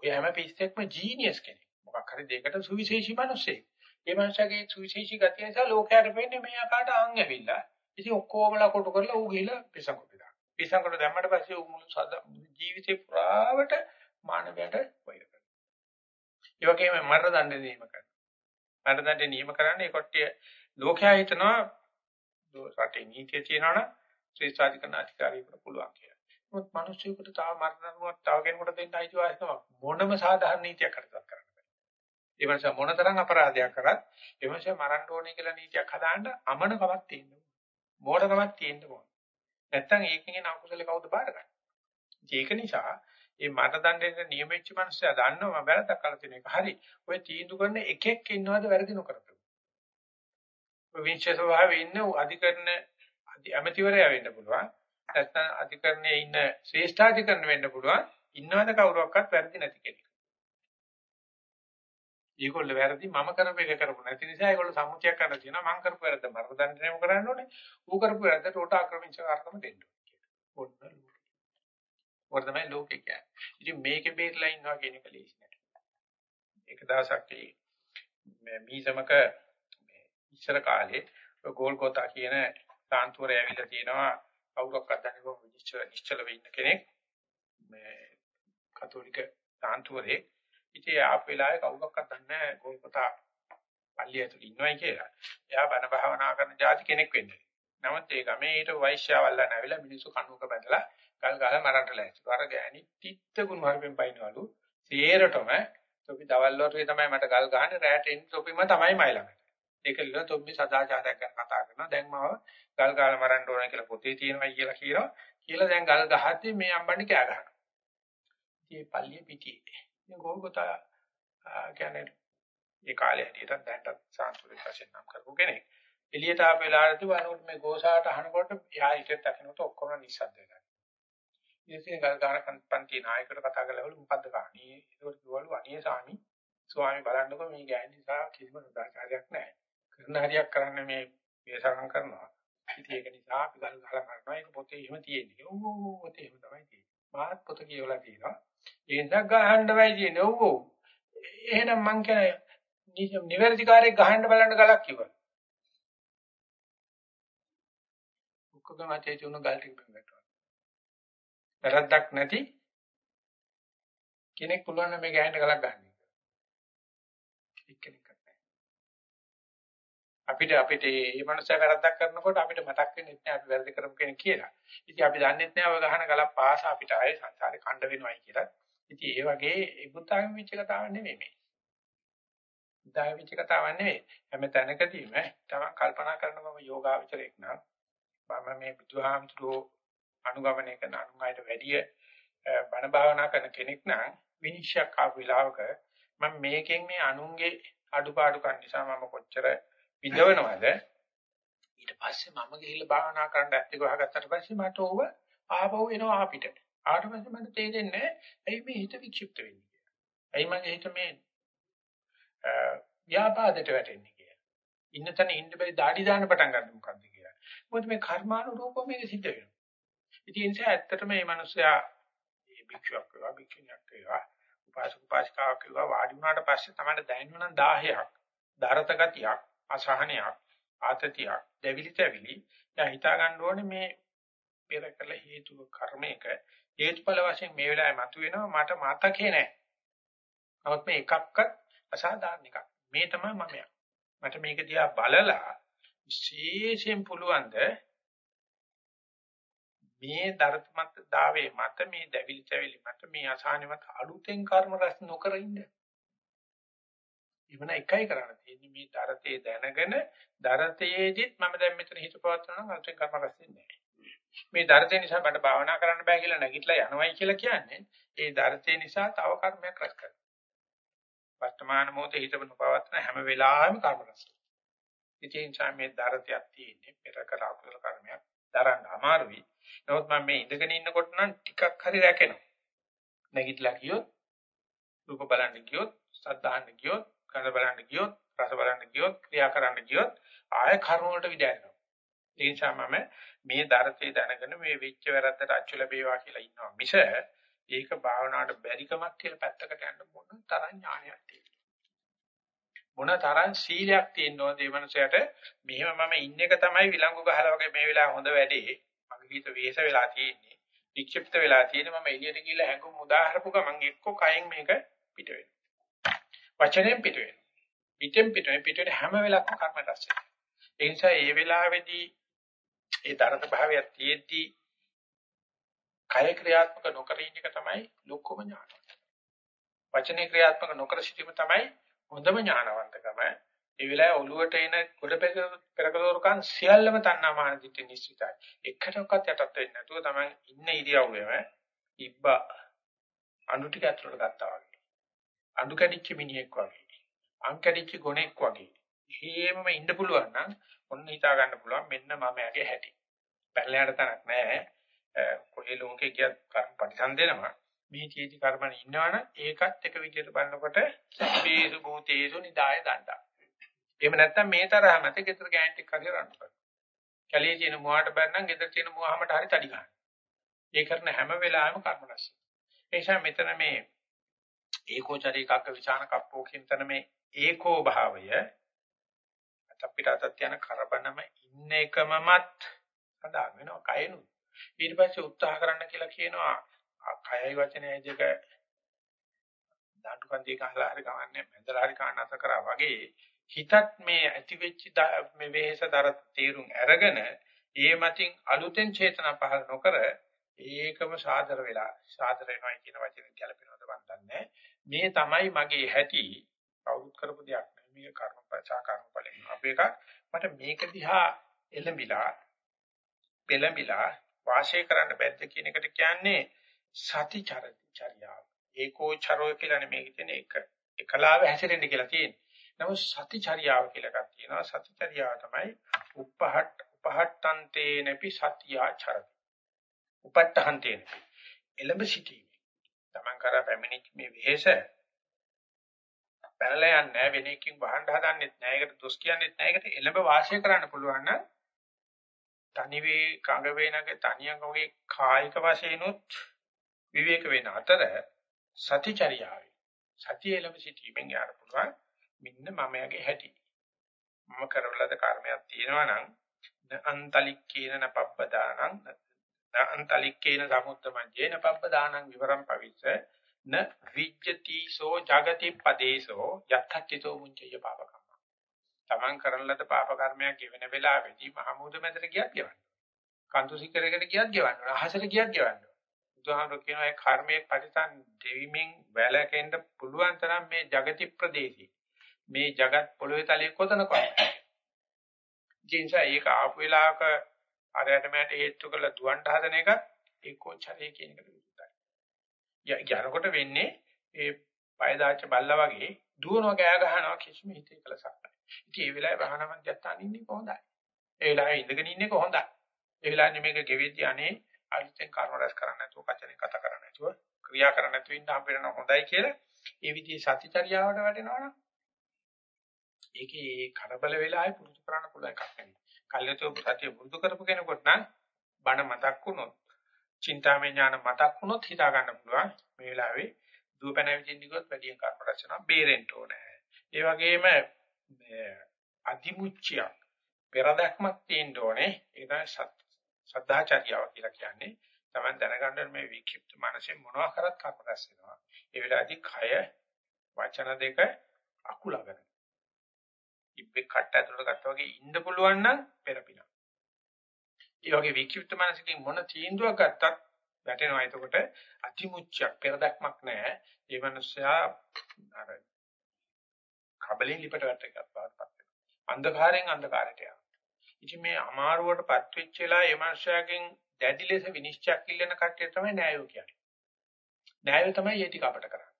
ඔය හැම පිස්සෙක්ම ජීනියස් කෙනෙක්. මොකක් හරි දෙයකට සුවිශේෂී මිනිස්සෙක්. ඒ මනුස්සයාගේ සුවිශේෂී ගතිය නිසා ලෝකයට වෙන්නේ මේ ආකාරයට අං ඇවිල්ලා. ඉතින් ඔක්කොමලා කොට කරලා ඌ ගිහලා පිස්සන් කොට දානවා. පිස්සන් කොට දැම්මට පස්සේ ඌ මුළු ජීවිතේ පුරාවට මානවයට වෛර කරනවා. ඒ වගේම මරණ දඬ නියම කරනවා. මරණ දඬ නියම කරන්නේ කොට්ටිය ලෝකයා හිතනවා රටේ නීතිය තියෙනවනම් ශ්‍රේෂ්ඨාධිකරණ අධිකාරියෙකුට පුළුවන් කියලා. නමුත් මිනිස්සුෙකුට තව මරණනුවක් තව කෙනෙකුට දෙන්න අයිතිවාසිකම මොනම සාධාරණ නීතියක් හදලා කරන්න බෑ. ඒ නිසා මොනතරම් අපරාධයක් කරත් ඒ නිසා මරන්න ඕනේ කියලා නීතියක් හදාන්න අමනකමක් තියෙනවා. මෝඩකමක් තියෙනවා. නැත්තම් ඒකෙන් එන අකුසල කවුද බාරගන්නේ? ඒක නිසා මේ මට දඬෙන්න නියමෙච්ච මිනිස්සයා දන්නවා මම වැරද්දක් කරලා තියෙන එක. හරි. ඔය තීන්දුව කරන එකෙක් ඉන්නවද වැරදි නොකරතු? ඔය විංශේ ස්වභාවයේ ඉන්න අධිකරණ ඇමතිවරයා වෙන්න පුළුවන්. නැත්නම් අධිකරණයේ ඉන්න ශ්‍රේෂ්ඨාධිකරණ වෙන්න පුළුවන්. ඉන්නවද කවුරක්වත් වැරදි නැති කෙනෙක්. ඒගොල්ලෝ වැරදි මම කරපු එක කරපු නැති නිසා ඒගොල්ලෝ සම්මුතියක් කරන්න තියෙනවා මම කරපු වැරද්ද මරණ දඬුවම කරන්න ඕනේ ඌ කරපු වැරද්දට උට ආක්‍රමණකාරකම දෙන්න ඕනේ ඔන්න ඔන්න තමයි ලෝකේ කියන්නේ ඉතින් මේකේ බේරලා ඉන්නවා කියන එක ලේසි නෑ එක දවසක් මේ මීසමක මේ ඉස්සර කාලේ ගෝල්ගෝතා කියන සාන්තුවරය ඇවිල්ලා තියෙනවා කවුරක්වත් දන්නේ කොහොමද නිශ්චල වෙන්න කෙනෙක් මේ කතෝලික සාන්තුවරේ ඉතින් ආපු වෙලාවේ කවුරක්වත් දන්නේ නැහැ ගෝල්පතා පල්ලිය ඇතුළේ ඉන්නවයි කියලා. එයා බණ භාවනා කරන જાති කෙනෙක් වෙන්නේ. නමුත් ඒ ගමේ ඊට වෛශ්‍යාවල්ලා නැවිලා මිනිස්සු කණුවක බැඳලා ගල් ගහලා මරන්න ලෑස්ති. අර ගෑණි තිත්ත කුණු හරිපෙන් පයින්නවලු. සේරටම තොපි දවල් වරුවේ තමයි මට ගල් ගහන්නේ රැට එන්න තොපිම තමයි මයි ළඟට. ඒක ලියලා තොපි සදාචාරයක් ගැන කතා කරනවා. දැන් මම ගල් ගහලා මරන්න ඕන කියලා පොතේ තියෙනවා කියලා කියනවා. කියලා දැන් ගල් ගහද්දි මේ අම්බණ්ඩි කෑ ගහනවා. ඉතින් පල්ලිය පිටියේ මේ ගෝල්ගොතා කියන්නේ ඒ කාලේ හැටියට දැන්ටත් සාන්තුලික වශයෙන් නම් කරපු කෙනෙක්. එළියට ආපු වෙලාවදී වනෝට මේ ගෝසාවට අහනකොට එයා හිතට දකින්නට ඔක්කොම නිස්සද්ද වෙනවා. ඊටසේ ගල් ගන්න පන්ති නායකට කතා කරලාවලු මොකද්ද කහණී? ඒකට කිව්වලු අනිය සාමි ස්වාමි බලන්නකෝ මේ ගෑණි නිසා කිසිම සදාචාරයක් නැහැ. කරන හරියක් කරන්නේ මේ වේසකම් කරනවා. ඉතින් ඒක නිසා අපි ගල් ගහලා කරනවා. ඒක පොතේ එහෙම තියෙන්නේ. ඔව් ඔව් පොතේ එහෙම තමයි තියෙන්නේ. මාත් පොත කියවලා තියෙනවා. ඒ නිසා ගහන්න වෙයි තියෙන්නේ. ඔව් ඔව්. එහෙනම් මං කියන්නේ නිවැරදි කාර්යයක් ගහන්න බලන්න ගලක් කිව්වා. ඔක්කොගම ඇටේ තුන ගල් ටික බෙන්ගටවා. වැරද්දක් නැති කෙනෙක් පුළුවන් නම් මේ ගහන්න ගලක් ගන්න. එක්කෙනෙක් නැහැ. අපිට අපිට මේ මනුස්සයා වැරද්දක් කරනකොට අපිට මතක් වෙන්නේ නැහැ අපි වැරදි කරමු කෙනෙක් කියලා. ඉතින් අපි දන්නේ නැහැ ඔය ගහන ගලක් පාස අපිට ආයේ සංසාරේ කණ්ඩ වෙනවයි කියලා. ඉතින් ඒ වගේ ඒ බුද්ධාගම විච කතාවක් නෙමෙයි මේ. බුද්ධාගම විච කතාවක් නෙමෙයි. හැම තැනකදීම තමන් කල්පනා කරනවම යෝගාචරයක් නම් මම මේ බුදුහාමුදුරෝ අනුගමනය කරන අනුගායට වැඩිය බණ භාවනා කරන කෙනෙක් නම් විනිශ්චයක් ආපු වෙලාවක මම මේකෙන් මේ අනුන්ගේ අඩුපාඩු කන් නිසා මම කොච්චර විඳවනවද ඊට පස්සේ මම ගිහිල්ලා භාවනා කරන්න ඇත්තේ ගහගත්තට පස්සේ මට ඕව ආපහු එනවා අපිට ආවට පස්සේ මට තේරෙන්නේ ඇයි මේ හිත වික්ෂිප්ත වෙන්නේ කියලා. ඇයි මගේ හිත මේ ව්‍යාපාදයට වැටෙන්නේ කියලා. ඉන්න තැන ඉන්න බැරි দাঁඩි දාන්න පටන් ගන්න මොකද්ද කියලා. මොකද මේ කර්මානුරූපව මේක සිද්ධ වෙනවා. ඉතින් ඒ නිසා ඇත්තටම මේ මිනිස්සයා මේ භික්ෂුවක් වේවා භික්ෂුණියක් වේවා උපාසක උපාසිකාවක් වේවා වාඩි වුණාට පස්සේ තමයි දැනෙනවා නම් 1000ක් දරත ගතියක්, අසහනයක්, ආතතියක්, දෙවිලි තැවිලි. දැන් හිතා ගන්න ඕනේ මේ පෙර කළ හේතුව කර්මයක හේතුඵල වශයෙන් මේ වෙලාවේ මතුවෙනවා මට මතකේ නැහැ. නමුත් මේ එකක්වත් අසාධාරණ එකක්. මේ තමයි මමයා. මට මේක දිහා බලලා විශේෂයෙන් පුළුවන් ද මේ ධර්මමත් දාවේ මත මේ දැවිලි තැවිලි මත මේ අසහනෙ මත අලුතෙන් කර්ම රැස් නොකර ඉන්න. ඉවන එකයි කරන්න තියෙන්නේ මේ ධරතේ දැනගෙන ධරතයේදිත් මම දැන් මෙතන හිත පවත්වනවා නම් අලුතෙන් කර්ම රැස් වෙන්නේ නැහැ. මේ ධරතේ නිසා මට භාවනා කරන්න බෑ කියලා නැගිටලා යනවයි කියලා කියන්නේ ඒ ධරතේ නිසා තව කර්මයක් රැස් කරනවා. වර්තමාන මොහොතේ හිතවන පවත්වන හැම වෙලාවෙම කර්ම රැස් වෙනවා. ඉතින් මේ ධරතයක් තියෙන්නේ පෙර කළ අකුසල කර්මයක් දරන්න අමාරුයි. නමුත් මම මේ ඉඳගෙන ඉන්නකොට නම් ටිකක් හරි රැකෙනවා. නැගිටලා ගියොත් රූප බලන්න ගියොත්, ශබ්ද අහන්න ගියොත්, ගඳ බලන්න ගියොත්, රස බලන්න ගියොත්, ක්‍රියා කරන්න ගියොත් ආය කර්ම වලට විදයන්නවා. ඒ නිසා මම මේ ධර්තේ දැනගෙන මේ වෙච්ච වැරද්දට අච්චු ලැබේවා කියලා ඉන්නවා. මිස ඒක භාවනාවට බැරිකමක් කියලා පැත්තකට යන්න මොන තරම් ඥානයක් තියෙනවා. මොන තරම් සීලයක් තියෙනවද මේ මනුස්සයාට මෙහෙම මම ඉන්න එක තමයි විලංගු ගහලා වගේ මේ වෙලාව හොඳ වැඩේ මගේ හිත වෙහෙස වෙලා තියෙන්නේ වික්ෂිප්ත වෙලා තියෙන්නේ මම එළියට ගිහලා හැඟුම් උදාහරපු ගමන් එක්ක කයෙන් මේක පිට වෙනවා වචනෙන් පිට වෙනවා පිටෙන් පිට වෙන පිට වෙන හැම වෙලාවකම කර්ම රැස් වෙනවා ඒ නිසා මේ වෙලාවේදී ඒ දරත භාවය තියෙද්දී කය ක්‍රියාත්මක නොකර ඉන්න එක තමයි ලොකුම ඥානය වචනේ ක්‍රියාත්මක නොකර සිටීම තමයි හොඳම ඥානවන්තකම ඒ වෙලාවේ ඔළුවට එන කොට පෙරකදෝරකන් සියල්ලම තණ්හාමාන දිට්ඨි නිශ්චිතයි. එකටවත් යටත් වෙන්නේ නැතුව තමයි ඉන්න ඉරියව්වෙම ඉබ්බා අඳු ටික ඇතුලට ගත්තා වගේ. අඳු කැඩිච්ච මිනිහෙක් වගේ. අං කැඩිච්ච ගොනෙක් වගේ. එහෙමම ඉන්න පුළුවන් නම් ඔන්න හිතා ගන්න පුළුවන් මෙන්න මම යගේ හැටි. පැලලයට තනක් නැහැ. කොහේ ලෝකේ කියත් පරිසම් දෙනවා. මේ චේති කර්මණ ඉන්නවනම් ඒකත් එක විදිහට බලනකොට සබ්බේසු භූතේසු නිදාය දණ්ඩා. එහෙම නැත්නම් මේ තරහ මත ගෙදර ගෑන්ටික් හරි රන් කරනවා. කැලේ තියෙන මුවාට බැන්නම් ගෙදර තියෙන මුවාමට හරි තඩි ගන්නවා. ඒ කරන හැම වෙලාවෙම කර්ම රැස් ඒ නිසා මෙතන මේ ඒකෝචරී කක්ක විචාන කප්පෝ කියන තැන මේ ඒකෝ භාවය. අපිට අතත් යන කරබනම ඉන්න එකමමත් සඳහන් වෙනවා. කයනු. ඊට පස්සේ උත්සාහ කරන්න කියලා කියනවා කයයි වචනයයි දෙක දාටු කන්දේ කහලා හරි කවන්නේ මැදලා හරි කන්න අත කරා. වගේ හිතත් මේ ඇති වෙච්ච මේ වෙහෙස දර තේරුම් අරගෙන ඒ මතින් අලුතෙන් චේතනා පහළ නොකර ඒකම සාදර වෙලා සාදර වෙනවා කියන වචනේ ගැලපෙනවද වන්දන්නේ මේ තමයි මගේ හැටි කවුරුත් කරපු දෙයක් නෙමෙයි මේක කර්මපචා කර්මඵලෙන් අපේක මට මේක දිහා එළඹිලා පෙළඹිලා වාසය කරන්න බැද්ද කියන එකට කියන්නේ සතිචරියාව ඒකෝ චරෝ කියලානේ මේකේ තියෙන එක එකලාව හැසිරෙන්න කියලා තියෙන්නේ නමුත් සතිචර්යාව කියලා එකක් තියෙනවා. සතිචර්යාව තමයි උපහට් උපහට්ටන්තේ නැපි සත්‍යාචරති. උපට්ඨහන්තේ නැපි. එළඹ සිටීම. Taman කරා පැමිණිච්ච මේ වෙහෙස පැනලා යන්නේ වෙන එකකින් වහන්න හදන්නෙත් නෑ. ඒකට දොස් කියන්නෙත් නෑ. ඒකට එළඹ වාසය කරන්න පුළුවන් නම් තනි වේ කඟ වේනගේ තනියකගේ කායික වශයෙන්ුත් විවේක වෙන අතර සතිචර්යාවේ සතිය එළඹ සිටීමෙන් යාර පුළුවන් මෙන්න මමයාගේ හැටි. මම කරවලද කර්මයක් තියෙනවා නම් අන්තලික්කේන නපබ්බදානං දාන්තලික්කේන සමුත්ත මජ්ජේන පප්පදානං විවරම් පවිස්ස න විජ්ජති සෝ జగති පදේසෝ යත්තච්චිතෝ මුංචය පාපකම්ම. තමන් කරන ලද පාප කර්මයක් ගෙවෙන වෙලාවේදී මහමූද මැදට ගියත් ගෙවන්න. කන්තු සිකරකට ගියත් ගෙවන්න. අහසට ගියත් ගෙවන්න. බුදුහාමුදුරු කියනවා ඒ කර්මයේ පරිසම් දෙවිමින් වැළකෙන්න පුළුවන් තරම් මේ జగති ප්‍රදේශී මේ జగත් පොළවේ තලයේ කොතනකවත්. ජීන්සා ඒක ආපු වෙලාවක අරයට මට හේතු කරලා දුවන්ට හදන එක ඒකෝචරය කියන එකට විරුද්ධයි. යනකොට වෙන්නේ ඒ පය දාච්ච බල්ලා වගේ දුවනවා කෑ ගහනවා කිසිම හිතේ කලසක් නැහැ. ඉතින් ඒ වෙලාවේ බහන මැදයන් ඉන්නේ කොහොඳයි. ඒ වෙලාවේ ඉඳගෙන ඉන්නේ කොහොඳයි. ඒ වෙලාවේ මේක ගෙවෙද්දී අනේ අලුතෙන් කර්ම රැස් කරන්න නැතුව කචනේ කතා කරන්න නැතුව ක්‍රියා කරන්න නැතුව ඉන්න හම්බෙන්න හොඳයි කියලා ඒ විදිහේ සතිචර්යාවට වැටෙනවනම් ඒකේ ඒ කරබල වෙලාවේ පුරුදු කරන්න පුළුවන් එකක් නෙවෙයි. කල්යතෝ සතිය පුරුදු කරපු කෙනෙකුට නම් බණ මතක් වුණොත්, චින්තාමය ඥාන මතක් වුණොත් හිතා ගන්න පුළුවන්. මේ වෙලාවේ දුවපැන විදිහින් ගියොත් වැඩියෙන් කර්ම රචනා බේරෙන්න ඕනේ. ඒ වගේම මේ අධිමුච්චය පෙරදක්මක් තියෙන්න ඕනේ. ඒක තමයි සද්ධාචර්යාව කියලා කියන්නේ. තමයි දැනගන්න මේ වික්ෂිප්ත මනසේ මොනවා කරත් කර්ම රැස් වෙනවා. ඒ වෙලාවේදී කය වචන දෙක අකුලගෙන ඉබ්බේ කට්ට ඇතුලට ගත්තා වගේ ඉන්න පුළුවන් නම් පෙරපිනා ඒ වගේ වික්ෂිප්ත මනසකින් මොන තීන්දුවක් ගත්තත් වැටෙනවා. එතකොට අතිමුච්චයක් පෙරදක්මක් නැහැ. ඒ මනුස්සයා අර කබලෙන් ලිපට වැටෙන්නත් පාටපත් වෙනවා. අන්ධකාරයෙන් අන්ධකාරයට යනවා. ඉතින් මේ අමාරුවටපත් වෙච්ච වෙලාව ඒ මනුස්සයාගෙන් දැඩි ලෙස විනිශ්චයක් ඉල්ලන කට්ටිය තමයි න්යායෝ කියන්නේ. න්යායෝ තමයි ඒ ටික අපට කරන්නේ.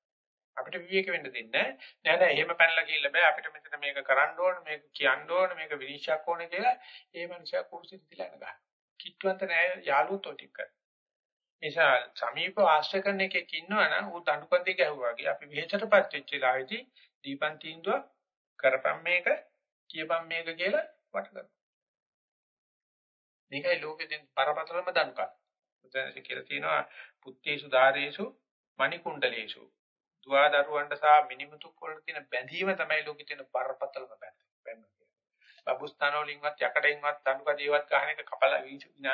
අපිට විවේක වෙන්න දෙන්නේ නෑ නෑ එහෙම පැනලා ගිහිල්ලා බෑ අපිට මෙතන මේක කරන්න ඕන මේක කියන්න ඕන මේක විනිශ්චයක් ඕන කියලා ඒ මනුස්සයා කුරුසිට තියලා යන ගන්න. කිට්ටුවන්ත නෑ යාළුවෝ තොටික් කරන. නිසා සමීප ආශ්‍රය කරන එකෙක් ඉන්නවනම් ඌ දඬුපන්ති ගැහුවා වගේ අපි විහෙචටපත් වෙච්ච වෙලාවේදී දීපන් තීන්දුව කරපම් මේක කියපම් මේක කියලා වට කරනවා. මේකයි ලෝකෙ දෙන පරපතරම දනුකම්. බුදුන්සේ කියලා තියෙනවා පුත්තේසු ධාරේසු මණිකුණ්ඩලේසු. දුවා දරුවන්ට සහ මිනිමුතුක් වලට තියෙන බැඳීම තමයි ලෝකෙ තියෙන පරපතරම බැඳීම. බබුස්තන වලින්වත් යකඩින්වත් දඬුකඩේවත් ගන්න එක කපලා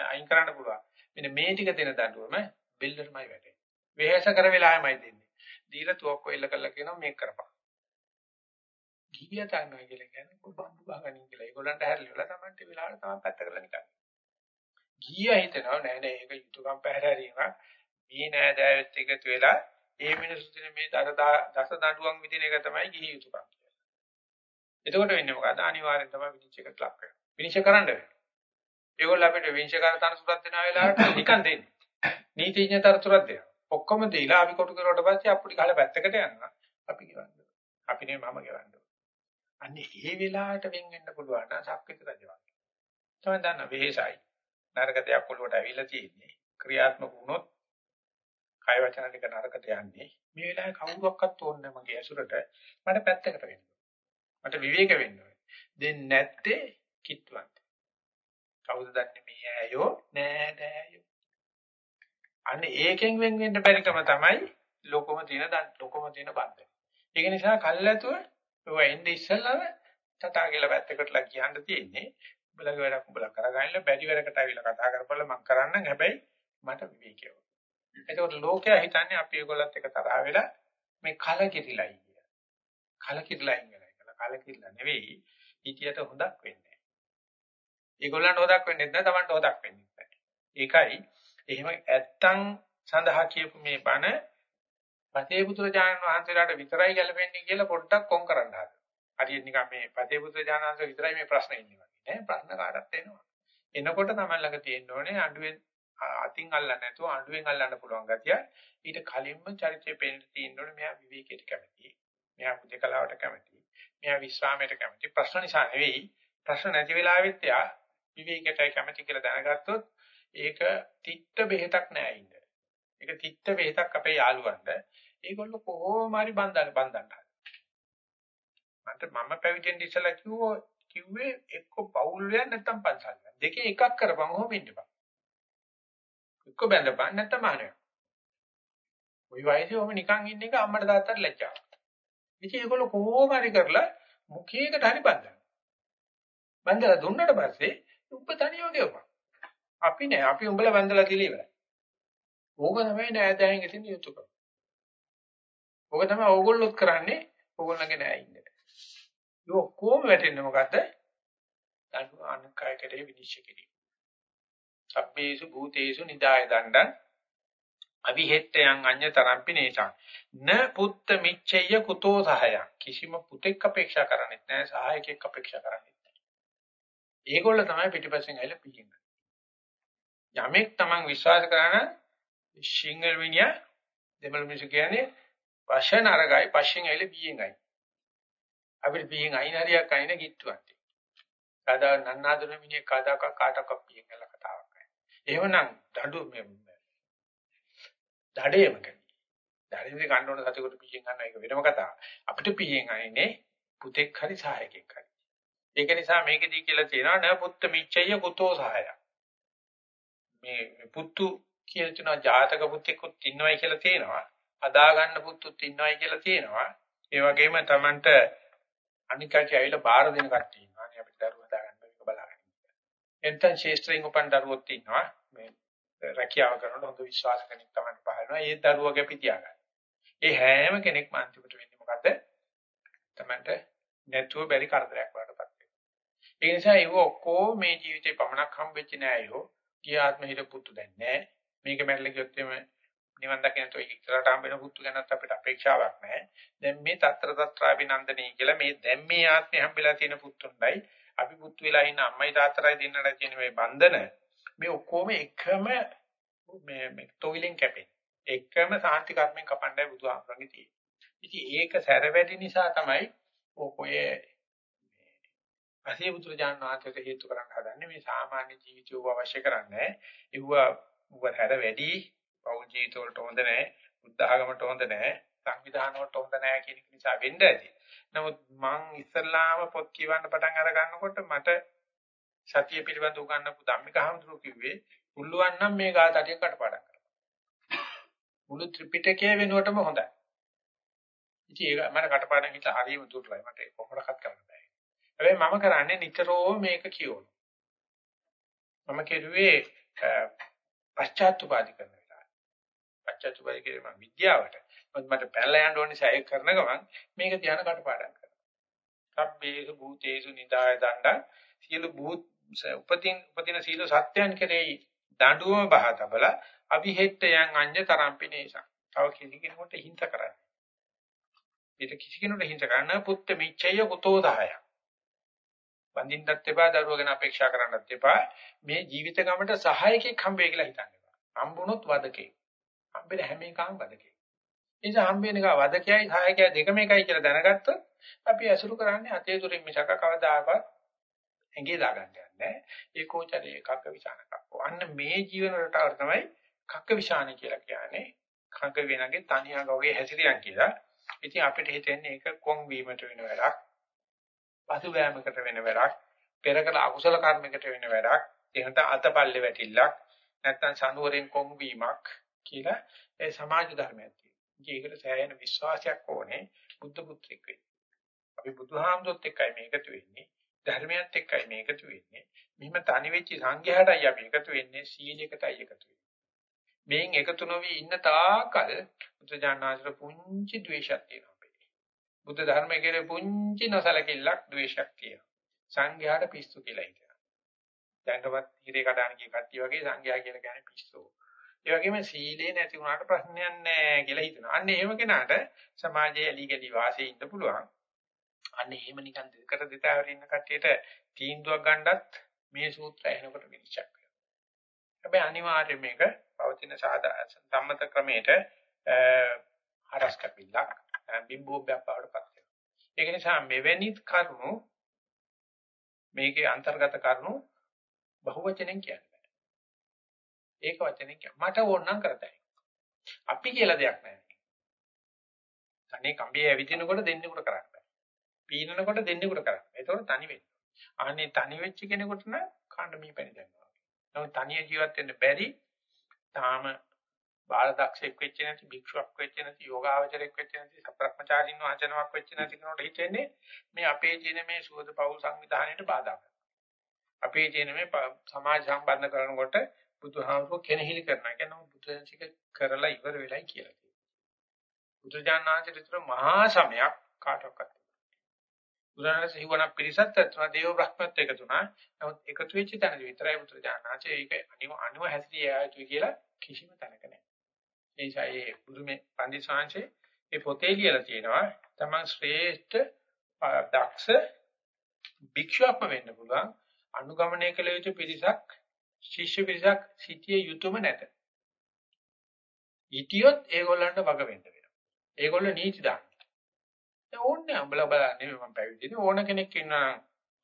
අයින් කරන්න පුළුවන්. මෙන්න මේ ටික දෙන දඬුවම බෙල්ලටමයි වැටෙන්නේ. වෙහෙස කර වෙලාවමයි දෙන්නේ. දීලා තුවක්ක එල්ල කරලා කියනවා මේක කරපන්. ගිහිය තනවා කියලා කියන්නේ බම්බු ගහගනින් කියලා. ඒගොල්ලන්ට හැරලිවලා Tamante වෙලාවට තමයි පැත්ත කරලා නිකන්. ගියා හිතනවා නෑ නෑ ඒක යුතුයකම් පැහැරීමක්. මේ නෑ දෑවෙත් එකතු වෙලා ඒ මිනිස්සු දින මේ දස දඬුවම් විදින එක තමයි ගිහි යුතුයකම් කියලා. එතකොට වෙන්නේ මොකද? අනිවාර්යෙන් තමයි විනිශ්චයකට ලක් වෙනවා. විනිශ්චය කරන්න වෙනවා. ඒගොල්ලෝ අපිට විනිශ්චය කරන තනසුරක් දෙන වෙලාවට නිකන් දෙන්නේ. නීතිඥ තරතුරක් දෙනවා. ඔක්කොම දීලා අපි කොටු කරුවට පස්සේ අපුඩි ගහලා පැත්තකට යනවා. අපි ගෙවන්න. අපි නේ මම ගෙවන්න. අන්නේ ඒ වෙලාවට වෙන් වෙන්න පුළුවන් නම් සක්විත රජවල්. තමයි දන්න වෙහෙසයි. නරක දෙයක් ඔළුවට ඇවිල්ලා තියෙන්නේ. ක්‍රියාත්මක වුණොත් කය වචන ටික නරකට යන්නේ. මේ වෙලාවේ කවුරක්වත් ඕනේ මගේ ඇසුරට මට පැත්තකට වෙන්න. මට විවේක වෙන්න ඕනේ. දෙන්නේ නැත්තේ කිත්වන්ත. කවුද දන්නේ මේ ඇයෝ නෑ නෑයෝ. අනේ ඒකෙන් වෙන් වෙන්න බැරිකම තමයි ලොකම තියෙන ලොකම තියෙන බන්ධය. ඒක නිසා කල්ැතුව ඔය එන්නේ ඉස්සෙල්ලාම තථා කියලා පැත්තකටලා කියන්න තියෙන්නේ. උඹලගේ වැඩක් උඹලා කරගන්න බැරි වැඩකට අවිලා කතා කරපළ මම කරන්නම් හැබැයි මට විවේකීව. එතකොට ලෝකයා හිතන්නේ අපි ඒගොල්ලත් එක තරහ වෙලා මේ කලකිරිලයි කියලා. කලකිරිලා ඉන්නලා කියලා. කලකිරිලා නෙවෙයි හිතියට හොදක් වෙන්නේ. ඒගොල්ලන්ට හොදක් වෙන්නේ නැහැ Tamanට හොදක් වෙන්නේ නැහැ. ඒකයි එහෙම ඇත්තන් සඳහා කියපු මේ බණ පතේ පුත්‍රජානන් වහන්සේලාට විතරයි ගැලපෙන්නේ කියලා පොඩ්ඩක් කොම් කරන්න හදලා. හරියට නිකන් මේ පතේ පුත්‍රජානන් වහන්සේ විතරයි මේ ප්‍රශ්නේ ඉන්නේ. ඈ ප්‍රශ්න කාටත් එනවා. එනකොට තමයි ළඟ තියෙන්න ඕනේ අඬුවෙන් අතින් අල්ලන්න නැතුව අඬුවෙන් අල්ලන්න පුළුවන් ගතිය. ඊට කලින්ම චරිතය පෙන්නට තියෙන්න ඕනේ මෙයා විවේකයට කැමතියි. මෙයා මුදකලාවට කැමතියි. මෙයා විශ්‍රාමයට කැමතියි. ප්‍රශ්න නිසා නෙවෙයි. ප්‍රශ්න නැති වෙලාවෙත් එයා විවේකයටයි කැමති කියලා දැනගත්තොත් ඒක තිත්ත බෙහෙතක් නෑ ඉන්න. ඒක තිත්ත බෙහෙතක් අපේ යාළුවන්ට. ඒගොල්ලෝ කොහොම හරි බඳන්න බඳන්න. මට මම පැවිදෙන්න ඉස්සලා කිව්වෝ කිව්වේ එක්ක පෞල් වෙන නැත්නම් පන්සල් වෙන. දෙකේ එකක් කරපන් ඔහොම ඉන්නපන්. එක්ක බැඳපන් නැත්නම් මානයක්. ওই වයසේ ඔහොම නිකන් ඉන්න එක අම්මට තාත්තට ලැජ්ජාවක්. ඉතින් ඒගොල්ලෝ කොහොම හරි කරලා මුඛයකට හරි බඳිනවා. බඳලා දුන්නට පස්සේ උඹ තනියම ගෙවපන්. අපි නෑ අපි උඹලා බඳලා කියලා ඉවරයි. ඕක තමයි නෑදෑයන් ඉතින් යුතුයකම. ඕක තමයි ඕගොල්ලොත් කරන්නේ ඕගොල්ලන්ගේ නෑ ඉන්නේ. ඒ ඔක්කොම වැටෙන්නේ මොකද්ද? දඬු අනුකයකට විනිශ්චය කිරීම. සබ්බේසු භූතේසු නිදාය දණ්ඩං අවිහෙට්ටයන් අඤ්‍යතරම්පි නේසං න පුත්ත මිච්ඡය කුතෝ සහය කිසිම පුතෙක් අපේක්ෂා කරන්නේ නැහැ සහායකෙක් අපේක්ෂා කරන්නේ නැහැ. ඒගොල්ල තමයි පිටිපස්සෙන් ඇවිල්ලා පිටින්නේ. යමෙක් Taman විශ්වාස කරන සිංගල් විනිය දෙමළ මිනිස්සු කියන්නේ වශයෙන් අරගයි පස්සෙන් ඇවිල්ලා බියෙන් ගයි. අපිට පියෙන් අයින් හරියක් අයින කිට්ටුවක් තියෙනවා. කදා නන්නාදුන මිනිහ කදාක කාටක පියෙන් ගල කතාවක් නැහැ. එහෙමනම් දඬු මේ දඩේමකදී. දඩේ ගන්න ඕන සතෙකුට පියෙන් ගන්න එක වෙනම කතාවක්. අපිට පියෙන් අයිනේ පුතෙක් හරි සහායකෙක් හරි. ඒක නිසා මේකෙදී කියලා තියෙනවා න පුත්ත මිච්ඡය කුතෝ සහාය. මේ පුතු කියලා තියෙනවා ජාතක පුතෙකුත් ඉන්නවයි කියලා තියෙනවා. අදා ගන්න පුතුත් ඉන්නවයි කියලා තියෙනවා. ඒ වගේම Tamanට අනික් කටි ඇවිල්ලා බාර දෙන කට්ටිය ඉන්නවා. අනේ අපිට දරුවෝ හදාගන්න මේක බලාගන්න. එතන ශේෂ්ත්‍රයෙන් උපන් දරුවොත් ඉන්නවා මේ රැකියාව කරනකොට හොඳ විශ්වාස කෙනෙක් තමයි පහළනවා ඒ දරුවා කැපි තියාගන්න. ඒ හැම කෙනෙක්ම අන්තිමට වෙන්නේ මොකද? තමන්ට නැතුව බැරි කරදරයක් වඩටපත් වෙනවා. ඒ නිසා ඒව ඔක්කොම මේ ජීවිතේ පමණක් හම්බෙච්ච නෑ අයෝ. ගිය ආත්ම හිර පුතු දැන් නෑ. මේක මැරලා ගියොත් එමේ නිවන් දකින්න තෝ ඉතරට හම්බෙන පුතු ගැනත් අපිට අපේක්ෂාවක් නැහැ. දැන් මේ తත්‍ර తත්‍රාපි නන්දනේ කියලා මේ දැන් මේ ආත්මේ හම්බෙලා තියෙන පුතුණ්ඩයි අපි පුතු වෙලා ඉන්න අම්මයි තාත්තයි දෙන්නට තියෙන මේ බන්ධන මේ ඔක්කොම එකම මේ මේ තොවිලෙන් කැපෙන. එකම සාන්ති කර්මෙන් කපන්නයි බුදුහාමරගේ තියෙන්නේ. ඉතින් ඒක සැර වැඩි නිසා තමයි ඔය අසේ පුත්‍රජාන වාචක හේතු කරන්න හදන්නේ මේ සාමාන්‍ය ජීවිතය අවශ්‍ය කරන්නේ. ඒව උව හැර වැඩි පෞල් ජීවිත වලට හොඳ නැහැ, බුද්ධ ආගමට හොඳ නැහැ, සංවිධාන වලට හොඳ නැහැ කියන නිසා වෙන්න ඇති. නමුත් මං ඉස්සල්ලාම පොත් කියවන්න පටන් අර ගන්නකොට මට සතිය පිළිබඳ උගන්වපු ධම්මික හඳුරු කිව්වේ පුළුවන් නම් මේ ගාතටිය කටපාඩම් කරන්න. මුළු ත්‍රිපිටකය වෙනුවටම හොඳයි. ඉතින් ඒක මම කටපාඩම් හිත හරියම දුර්ලභයි. මට කොහොමඩක්වත් කරන්න බෑ. හැබැයි මම කරන්නේ නිතරම මේක කියවනවා. මම කෙරුවේ පශ්චාත්තුපාදි කරන පච්චතුපයි කිරීම විද්‍යාවට. මොකද මට පැනලා යන්න ඕනේ නිසා ඒක කරන ගමන් මේක ධ්‍යාන කටපාඩම් කරනවා. සබ්බේසු භූතේසු නිදාය දණ්ඩ සියලු භූත උපතින් උපදින සීල සත්‍යයන් කෙරෙහි දඬුවම බහතබල අවිහෙට්ටයන් අඤ්ඤ තරම්පිනේසං. තව කිසි කෙනෙකුට හිංස කරන්නේ. ඊට කිසි කෙනෙකුට හිංස කරන්න පුත්ත මිච්ඡය කුතෝ දහය. බඳින්නත් එපා දරුවෝ ගැන අපේක්ෂා කරන්නත් එපා මේ ජීවිත ගමනට සහායකෙක් හම්බෙයි කියලා හිතන්න එපා. හම්බුනොත් වදකේ. හම්බෙන හැම එකම වදකේ. ඒ නිසා හම්බෙන එක වදකයයි සහායකයයි දෙකම එකයි කියලා දැනගත්තොත් අපි අසුරු කරන්නේ අතේ දුරින් මිසක කවදාකවත් ඇඟේ දාගන්න යන්නේ. ඒකෝචරේ කක්ක විචානකක්. අන්න මේ ජීවන රටාව තමයි කක්ක විචාන කියලා කියන්නේ. කක්ක වෙනගේ තනියම වගේ හැසිරියන් කියලා. ඉතින් අපිට හිතෙන්නේ ඒක කොන් වීමට වෙන වැඩක්. පසු බෑමකට වෙන වැඩක්. පෙර කළ අකුසල කර්මයකට වෙන වැඩක්. එහෙනම් අතපල්ලේ වැටිල්ලක්. නැත්නම් සනුවරෙන් කොන් වීමක්. කියලා ඒ සමාජ ධර්මයක් තියෙනවා. ඒකට සෑහෙන විශ්වාසයක් ඕනේ බුද්ධ පුත්‍රෙක් වෙන්න. අපි බුදුහාමුදුරුත් එක්කයි මේකතු වෙන්නේ. ධර්මයත් එක්කයි මේකතු වෙන්නේ. මෙහිම තනි වෙච්ච සංඝයාටයි අපි එකතු වෙන්නේ සීලයකටයි එකතු වෙන්නේ. මේන් එකතු නොවි ඉන්න තාකල් බුදුජානනාංශර පුංචි ද්වේෂයක් තියෙනවා අපේ. බුද්ධ ධර්මයේ කෙරේ පුංචි නොසලකිල්ලක් ද්වේෂයක් තියෙනවා. සංඝයාට පිස්සු කියලා හිතනවා. දැන්වත් හිරේ කඩාන කිය කට්ටිය වගේ සංඝයා කියලා කියන්නේ පිස්සු. ඒ වගේම සීලේ නැති වුණාට ප්‍රශ්නයක් නැහැ කියලා හිතනවා. අන්න එහෙම කෙනාට සමාජයේ ඇලි ගලි වාසයේ ඉන්න පුළුවන්. අන්න එහෙම නිකන් දෙකට දෙතාවර ඉන්න කට්ටියට තීන්දුවක් ගන්නත් මේ සූත්‍රය එනකොට විනිශ්චය කරනවා. හැබැයි අනිවාර්යයෙන් මේක පවතින සාදා සම්මත ක්‍රමයට හරස් කපිලක් බිම්බෝබ්බයක් බවට පත් වෙනවා. ඒක නිසා මෙවැනි කරුණු මේකේ අන්තර්ගත කරුණු බහුවචනෙන් කියන්නේ ඒක වචනේ කිය. මට ඕන නම් කරතයි. අපි කියලා දෙයක් නැහැ. තනේ කම්බිය ඇවිදිනකොට දෙන්නෙකුට කරන්න බෑ. පීනනකොට දෙන්නෙකුට කරන්න. ඒතකොට තනි වෙන්නේ. අනේ තනි වෙච්ච කෙනෙකුට නම් කාණ්ඩ මී පැණි දැම්මා. නමුත් තනිය ජීවත් වෙන්න බැරි තාම බාලදක්ෂෙක් වෙච්ච නැති භික්ෂුවක් වෙච්ච නැති යෝගාවචරයක් වෙච්ච නැති සප්‍රක්‍මචාරින් වහන්සේනමක් වෙච්ච නැති කෙනෙකුට හිතෙන්නේ මේ අපේ තියෙන මේ සුවද පෞල් සංවිධානයට බාධා කරනවා. අපේ තියෙන මේ සමාජ සම්බන්ධ කරනකොට බුදුහාමුදුරුවෝ කෙනෙහිලි කරනවා. කියනවා බුදුන්සික කරලා ඉවර වෙලයි කියලා කියනවා. බුදුජානනාංශ විතර මහා සමයක් කාටවත් බුදුරජාණන් සිවණ පිරිසත් අතර දේව බ්‍රහ්මත් එකතු වුණා. නමුත් එකතු වෙච්ච තැනදී විතරයි බුදුරජාණන්ච ඒක අනිව අනිව හැසිරිය යුතුයි කියලා කිසිම තැනක නැහැ. ඒ නිසා ඒ බුදුමේ පන්දි ශාංශේ ඒ පොතේ ලියලා තියෙනවා තමන් ශ්‍රේෂ්ඨ දක්ෂ භික්ෂුවක්ම වෙන්න පුළුවන් අනුගමනය කළ යුතු පිරිසක් ශිෂ්‍ය පිරිසක් සිටිය යුතුයම නැත. හිටියොත් ඒගොල්ලන්ට වග වෙන්න වෙනවා. ඒගොල්ලෝ නීති දාන්න. ඒ ඕන්නේ අඹලා බලන්නේ මම පැවිදිනේ ඕන කෙනෙක් ඉන්නවා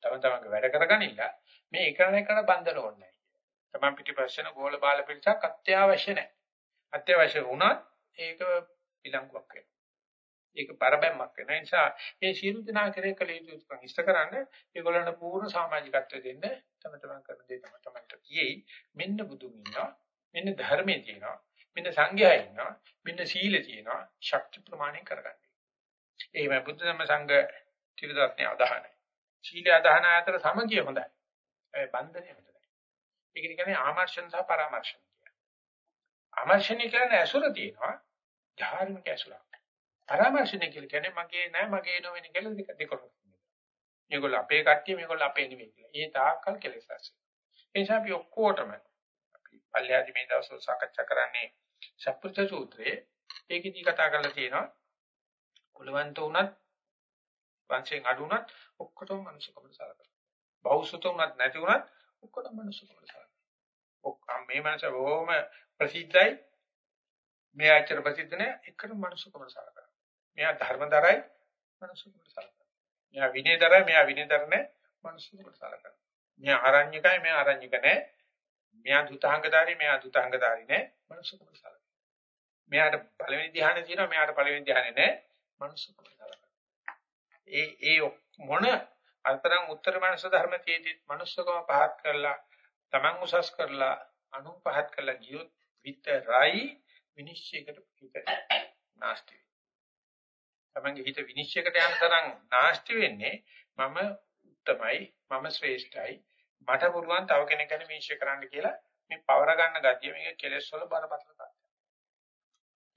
තම තමන්ගේ වැඩ කරගනින්න මේ එකන එකන බන්ධන ඕනේ නැහැ. තමන් පිටිපස්සෙන ගෝල බාල පිරිසක් අත්‍යවශ්‍ය නැහැ. අත්‍යවශ්‍ය වුණත් ඒක පිළංගුවක් වෙනවා. ඒක පරබැම්මක් වෙන නිසා මේ සියලු දෙනා කෙරේ කළ යුතු ඉෂ්ට කරන්න ඒගොල්ලන්ට පූර්ණ සමාජිකත්වය දෙන්න තම තමන් කරන දේ තම තමන්ට කියෙයි මෙන්න බුදුන් ඉන්නවා මෙන්න ධර්මයේ තියෙනවා මෙන්න සංඝයා ඉන්නවා මෙන්න සීලය තියෙනවා ශක්ති ප්‍රමාණය කරගන්න. එහෙම බුද්ධ ධම්ම සංඝ ත්‍රිදත්නේ අදහනයි. සීල අදහන අතර සමගිය හොඳයි. ඒ බන්ධනේ හොඳ නැහැ. ඒක කියන්නේ ආමර්ෂණ සහ පරාමර්ශන කියන්නේ. ආමර්ෂණ කියන්නේ ඇසුර තියෙනවා ධාර්මික ඇසුරක්. පරාමර්ශන කියන්නේ මගේ නෑ මගේ නොවෙන කියලා දෙක දෙකක්. මේගොල්ලෝ අපේ කට්ටිය මේගොල්ලෝ අපේ නෙවෙයි කියලා. ඒ තාක්කල් කෙලෙස් ඇති. ඒ නිසා අපි ඔක්කොටම අපි පල්ලෙහාදී මේ දවස්වල සාකච්ඡා කරන්නේ සප්පුත්‍ර සූත්‍රයේ ඒකෙදි කතා කරලා තියෙනවා කුලවන්ත වුණත් වංශයෙන් අඩු වුණත් ඔක්කොටම මනුෂ්‍යකම සලකනවා. බෞසුත වුණත් නැති වුණත් ඔක්කොටම මනුෂ්‍යකම සලකනවා. ඔක්කොම මේ මනස බොහොම ප්‍රසිද්ධයි. මේ ආචාර ප්‍රසිද්ධ නැහැ එකම මනුෂ්‍යකම සලකනවා. මෙයා ධර්මදරයි මනුෂ්‍යකම සලකනවා. මෙයා විනයදරයි මෙයා විනයදර නැහැ මනුෂ්‍යකම සලකනවා. මෙයා ආරණ්‍යකයි මෙයා ආරණ්‍යක නැහැ. මෙයා දුතාංගධාරී මෙයා දුතාංගධාරී නැහැ මනුෂ්‍යකම සලකනවා. මෙයාට පළවෙනි ධ්‍යානෙ තියෙනවා මෙයාට පළවෙනි ධ්‍යානෙ නැහැ මනුෂ්‍යකම සලකනවා. ඒ ඒ මොන අතරම් උත්තර මනස ධර්ම තියෙදි මනුස්සකම පහත් කරලා Taman උසස් කරලා අනු පහත් කරලා ගියොත් විතරයි විනිශ්චයකට හිත නාස්ති තමන්ගේ හිත විනිශ්චයකට යන තරම් නාස්ති වෙන්නේ මම උත්තමයි මම ශ්‍රේෂ්ඨයි මට පුළුවන් තව කෙනෙක් ගැන විනිශ්චය කරන්න කියලා මේ පවර ගන්න ගතිය මේක කෙලෙස් වල බරපතල තත්ත්වයක්.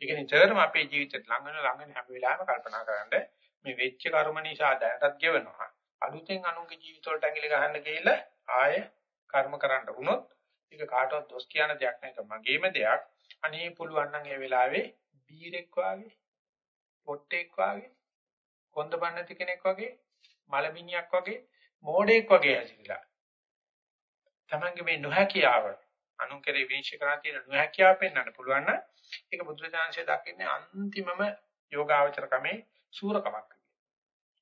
ඒක නිතරම අපේ ජීවිතේට ළඟ වෙන ළඟ වෙන හැම වෙලාවෙම කල්පනා කරන්නේ මේ වෙච්ච කර්ම නිසා දැනටත් ගෙවනවා. අලුතෙන් අනුන්ගේ ජීවිතවලට ඇඟිලි ගහන්න ගිහිල්ලා ආය කර්ම කරන්න වුණොත් ඒක කාටවත් දොස් කියන දෙයක් නෑ. ඒක මගේම දෙයක්. අනේ පුළුවන් නම් ඒ වෙලාවේ බීරෙක් වාගේ, පොට්ටෙක් වාගේ, කොන්දපන් නැති කෙනෙක් වගේ, මලමිණියක් වගේ, මෝඩෙක් වගේ ඇසිලා. තමන්ගේ මේ නොහැකියාව අනුන් කෙරේ විනිශ්චය කරන්න තියෙන නොහැකියාව පෙන්වන්න පුළුවන් නම් ඒක බුදුරජාණන්සේ දකින්නේ අන්තිමම යෝගාවචර ක්‍රමේ සූරකමක්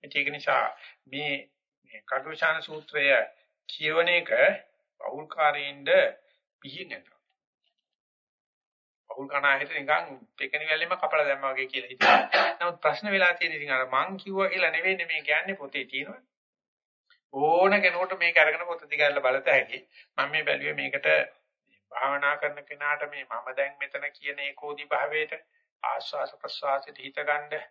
ඒක නිසා මේ මේ කටුචාන සූත්‍රය කියවන එක පෞල්කාරයින්ද පිහිනෙනවා. පෞල් කණාහෙට නිකන් පෙකණි වැල්ලෙම කපලා දැම්මා වගේ කියලා හිතනවා. නමුත් ප්‍රශ්න වෙලා තියෙන ඉතින් අර මං කිව්වා කියලා නෙවෙයි මේ කියන්නේ පොතේ තියෙනවා. ඕන කෙනෙකුට මේක අරගෙන පොත දිගාරලා බලත හැකි. මම මේ බැලුවේ මේකට භාවනා කරන කෙනාට මේ මම දැන් මෙතන කියන ඒකෝදි භාවයට ආස්වාස ප්‍රසවාසයට හිත ගන්න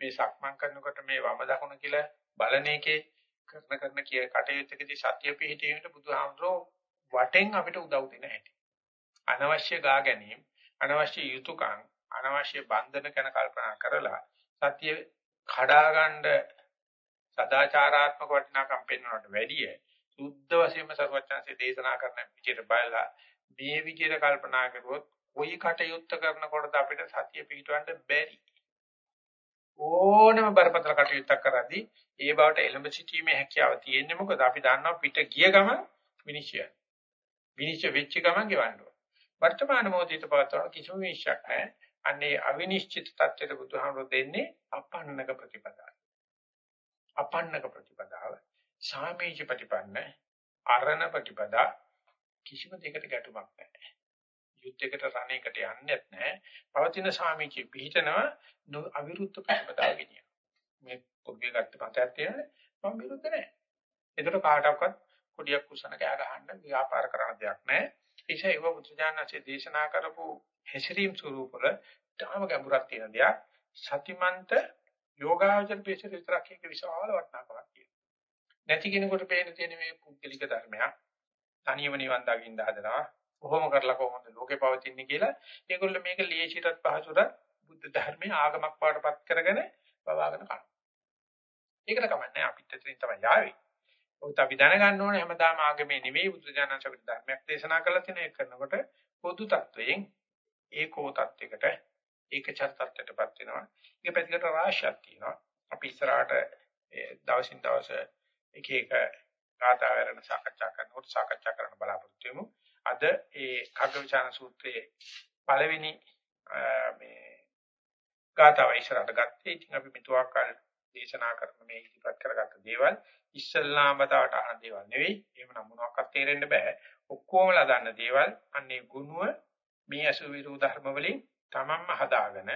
මේ සක්මන් කරනකොට මේ වම දකුණ කියලා බලන එකේ කරන කරන කිය කටයුත්තකදී සත්‍ය පිහිටීමට බුදුහාමුදුරෝ වටෙන් අපිට උදව් දෙන හැටි. අනවශ්‍ය ගා ගැනීම, අනවශ්‍ය යුතුයකම්, අනවශ්‍ය බන්ධන ගැන කල්පනා කරලා සත්‍ය කඩා ගන්න සදාචාරාත්මක වටිනාකම් පෙන්වනවට වැඩිය සුද්ධ වශයෙන්ම සර්වඥාන්සේ දේශනා කරන විදිහට බලලා මේ විදිහට කල්පනා කරුවොත් කොයි කටයුත්ත කරනකොටද අපිට සතිය පිහිටවන්න බැරි ඕනම බරපතල කටයුත්තක් කරද්දී ඒ බවට එළඹ සිටීමේ හැකියාව තියෙන්නේ මොකද අපි දන්නවා පිට ගිය ගමන් විනිශ්චය. විනිශ්චය වෙච්ච ගමන් ගෙවන්න ඕන. වර්තමාන මොහොතේ පවත්වන කිසිම විනිශ්චයක් නැහැ. අන්නේ අවිනිශ්චිත තත්ත්වයට බුදුහාමුදුරු දෙන්නේ අපන්නක ප්‍රතිපදාව. අපන්නක ප්‍රතිපදාව. සාමීච ප්‍රතිපන්න අරණ ප්‍රතිපදා කිසිම දෙයකට ගැටුමක් නැහැ. යුද්ධයකට රණයකට යන්නේත් නැහැ. පවතින සාමීචි පිහිටනවා අවිරුද්ධ ප්‍රතිපදාව ගෙනියන. මේ පොඩ්ඩේ ගත්ත පතයක් තියෙනනේ මම විරුද්ධ නැහැ. ඒකට කාටවත් කොඩියක් කුසන කෑ ගහන්න ව්‍යාපාර කරන දෙයක් නැහැ. ඒසයි ඒව බුදුජානකසේ දේශනා කරපු හැසිරීම් ස්වරූපවල තාම ගැඹුරක් තියෙන දෙයක්. සතිමන්ත යෝගාචර පිළිසෙ විතරක් එක විශාල වටිනාකමක් තියෙනවා. නැති කෙනෙකුට පේන තියෙන මේ පුද්ගලික ධර්මයක් තනියම නිවන් දකින්න හදනවා. කොහොම කරලා කොහොමද ලෝකේ පවතින්නේ කියලා ඒගොල්ලෝ මේක ලේසියටත් පහසුටත් බුද්ධ ධර්මයේ ආගමක් පාඩපත් කරගෙන බවාගෙන කරනවා. ඒකට කමන්නේ අපිත් ඇතුලින් තමයි යාවේ. ඔහුත් අපි දැනගන්න ඕනේ හැමදාම ආගමේ නෙවෙයි බුද්ධ ඥානං අපිට ධර්මයක් දේශනා කරලා තියෙන එක කරනකොට පොදු තත්වයෙන් ඒකෝ තත්වයකට ඒකචර තත්වයටපත් වෙනවා. ඒක පැතිකඩ රාශියක් තියෙනවා. අපි ඉස්සරහට දවසින් දවස එක එක ගාථාවරණ සාකච්ඡා කරනකොට සාකච්ඡා කරන්න බලාපොරොත්තු වෙමු. අද ඒ කග්ගවිචාන සූත්‍රයේ පළවෙනි මේ ගාතාව ඉස්සරහට ගත්තේ. ඉතින් අපි මෙතුආ කාල දේශනා කරන මේ ඉදිරිපත් කරගත්ත දේවල් ඉස්සල්ලාම බතාවට අහන දේවල් නෙවෙයි. එහෙම නම් මොනවාක්වත් තේරෙන්න බෑ. ඔක්කොමලා දන්න දේවල්. අන්නේ ගුණුව මේ අසුවිරු ධර්ම වලින් තමන්ම හදාගෙන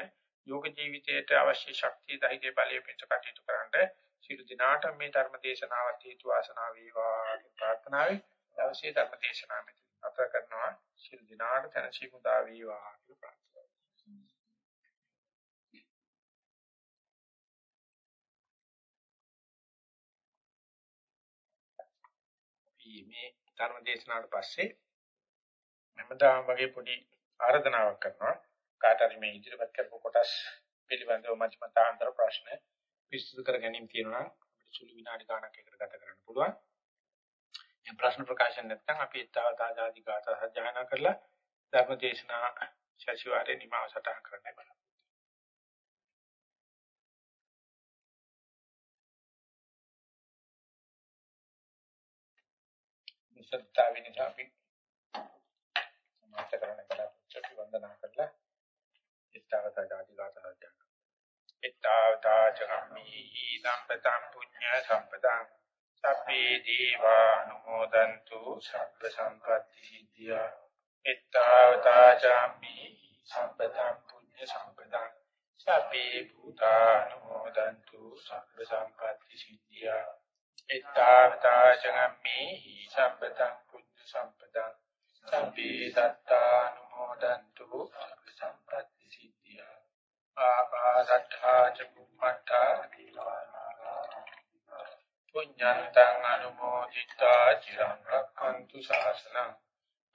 යෝග ජීවිතයට අවශ්‍ය ශක්තිය ධෛර්ය බලය පිට කටයුතු කරන්න සියලු දිනාට මේ ධර්ම දේශනාවත් හේතු වාසනා වේවා කියන ප්‍රාර්ථනාවයි දවසේ ධර්ම දේශනාව මෙතන අත කරනවා සියලු දිනාට තනසි මුදා වේවා කියලා ප්‍රාර්ථනා මේ ධර්ම දේශනාවට පස්සේ මමදාම වගේ පොඩි ආරාධනාවක් කරනවා කාට හරි මේ ඉදිරිපත් කරපු කොටස් පිළිබඳව මචමතාන්තර ප්‍රශ්න විස්තර කර ගැනීම තියෙනවා අපිට සුළු විනාඩි ගාණක් එකට ගත කරන්න පුළුවන්. මේ ප්‍රශ්න ප්‍රකාශන නැත්නම් අපි ඊතාවතාජාති ගාථා සජ්ජායනා කරලා ධර්ම දේශනා ශාසිවාරේ නිමාව සටහන් කරන්න බලමු. නිසත්තාව නිසා අපි සමාජ කරන කලාපච්ච වන්දනා කරලා ඉස්තාවතා ආදී ගාථා සජ්ජායනා. ඉස්තාවතා චම්මි සම්පතං පුඤ්ඤ සම්පතං සබ්බේ දීවානුමෝදන්තු සබ්බ සම්පatti සිද්ධියා. ඉස්තාවතා චම්මි සම්පතං පුඤ්ඤ සම්පතං සබ්බේ භූතානුමෝදන්තු සබ්බ සම්පatti සිද්ධියා. ඉත්තාවතා චගම්මේ සම්පතං පුඤ්ඤ සම්පතං සම්පේ දත්තානුමෝදන්තු සබ්බ සම්පatti සිද්ධියා ආකාශට්ඨා ච බුම්මට්ඨා පුඤ්ඤන්තං අනුමෝදිතා චිරං රක්ඛන්තු ශාසනං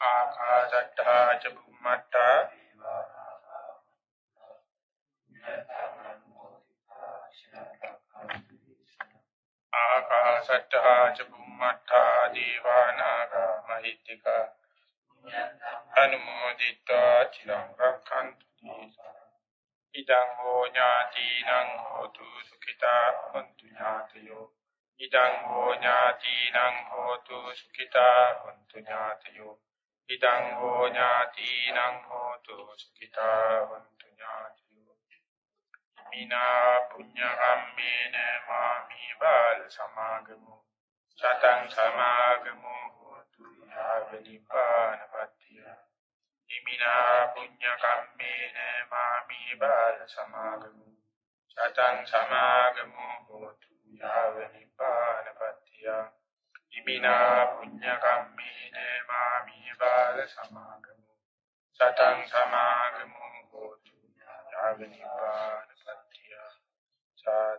ආකාශට්ඨා ච බුම්මට්ඨා ආකාශට්ටා ච බුම්මට්ටා දීවානාගා මහිත්‍තිකා අනුමෝදිතා චිරං රක්ඛන්තු ඉදං හෝ ඥාතිනං හෝතු සුඛිතා හොන්තු ඥාතයෝ ඉදං හෝ ඥාතිනං හෝතු සුඛිතා හොන්තු ඥාතයෝ ඉදං හෝ ඥාතිනං හෝතු සුඛිතා හොන්තු ඥාතයෝ මිනා පුඤ්ඤ කම්මේන මාමි බාල සමාගමු සතං සමාගමු හෝතු යාව නිපානපත්තිය මිනා පුඤ්ඤ කම්මේන මාමි බාල සමාගමු සතං සමාගමු හෝතු යාව නිපානපත්තිය මිනා පුඤ්ඤ කම්මේන මාමි බාල සමාගමු සතං සමාගමු හෝතු යාව නිපාන uh,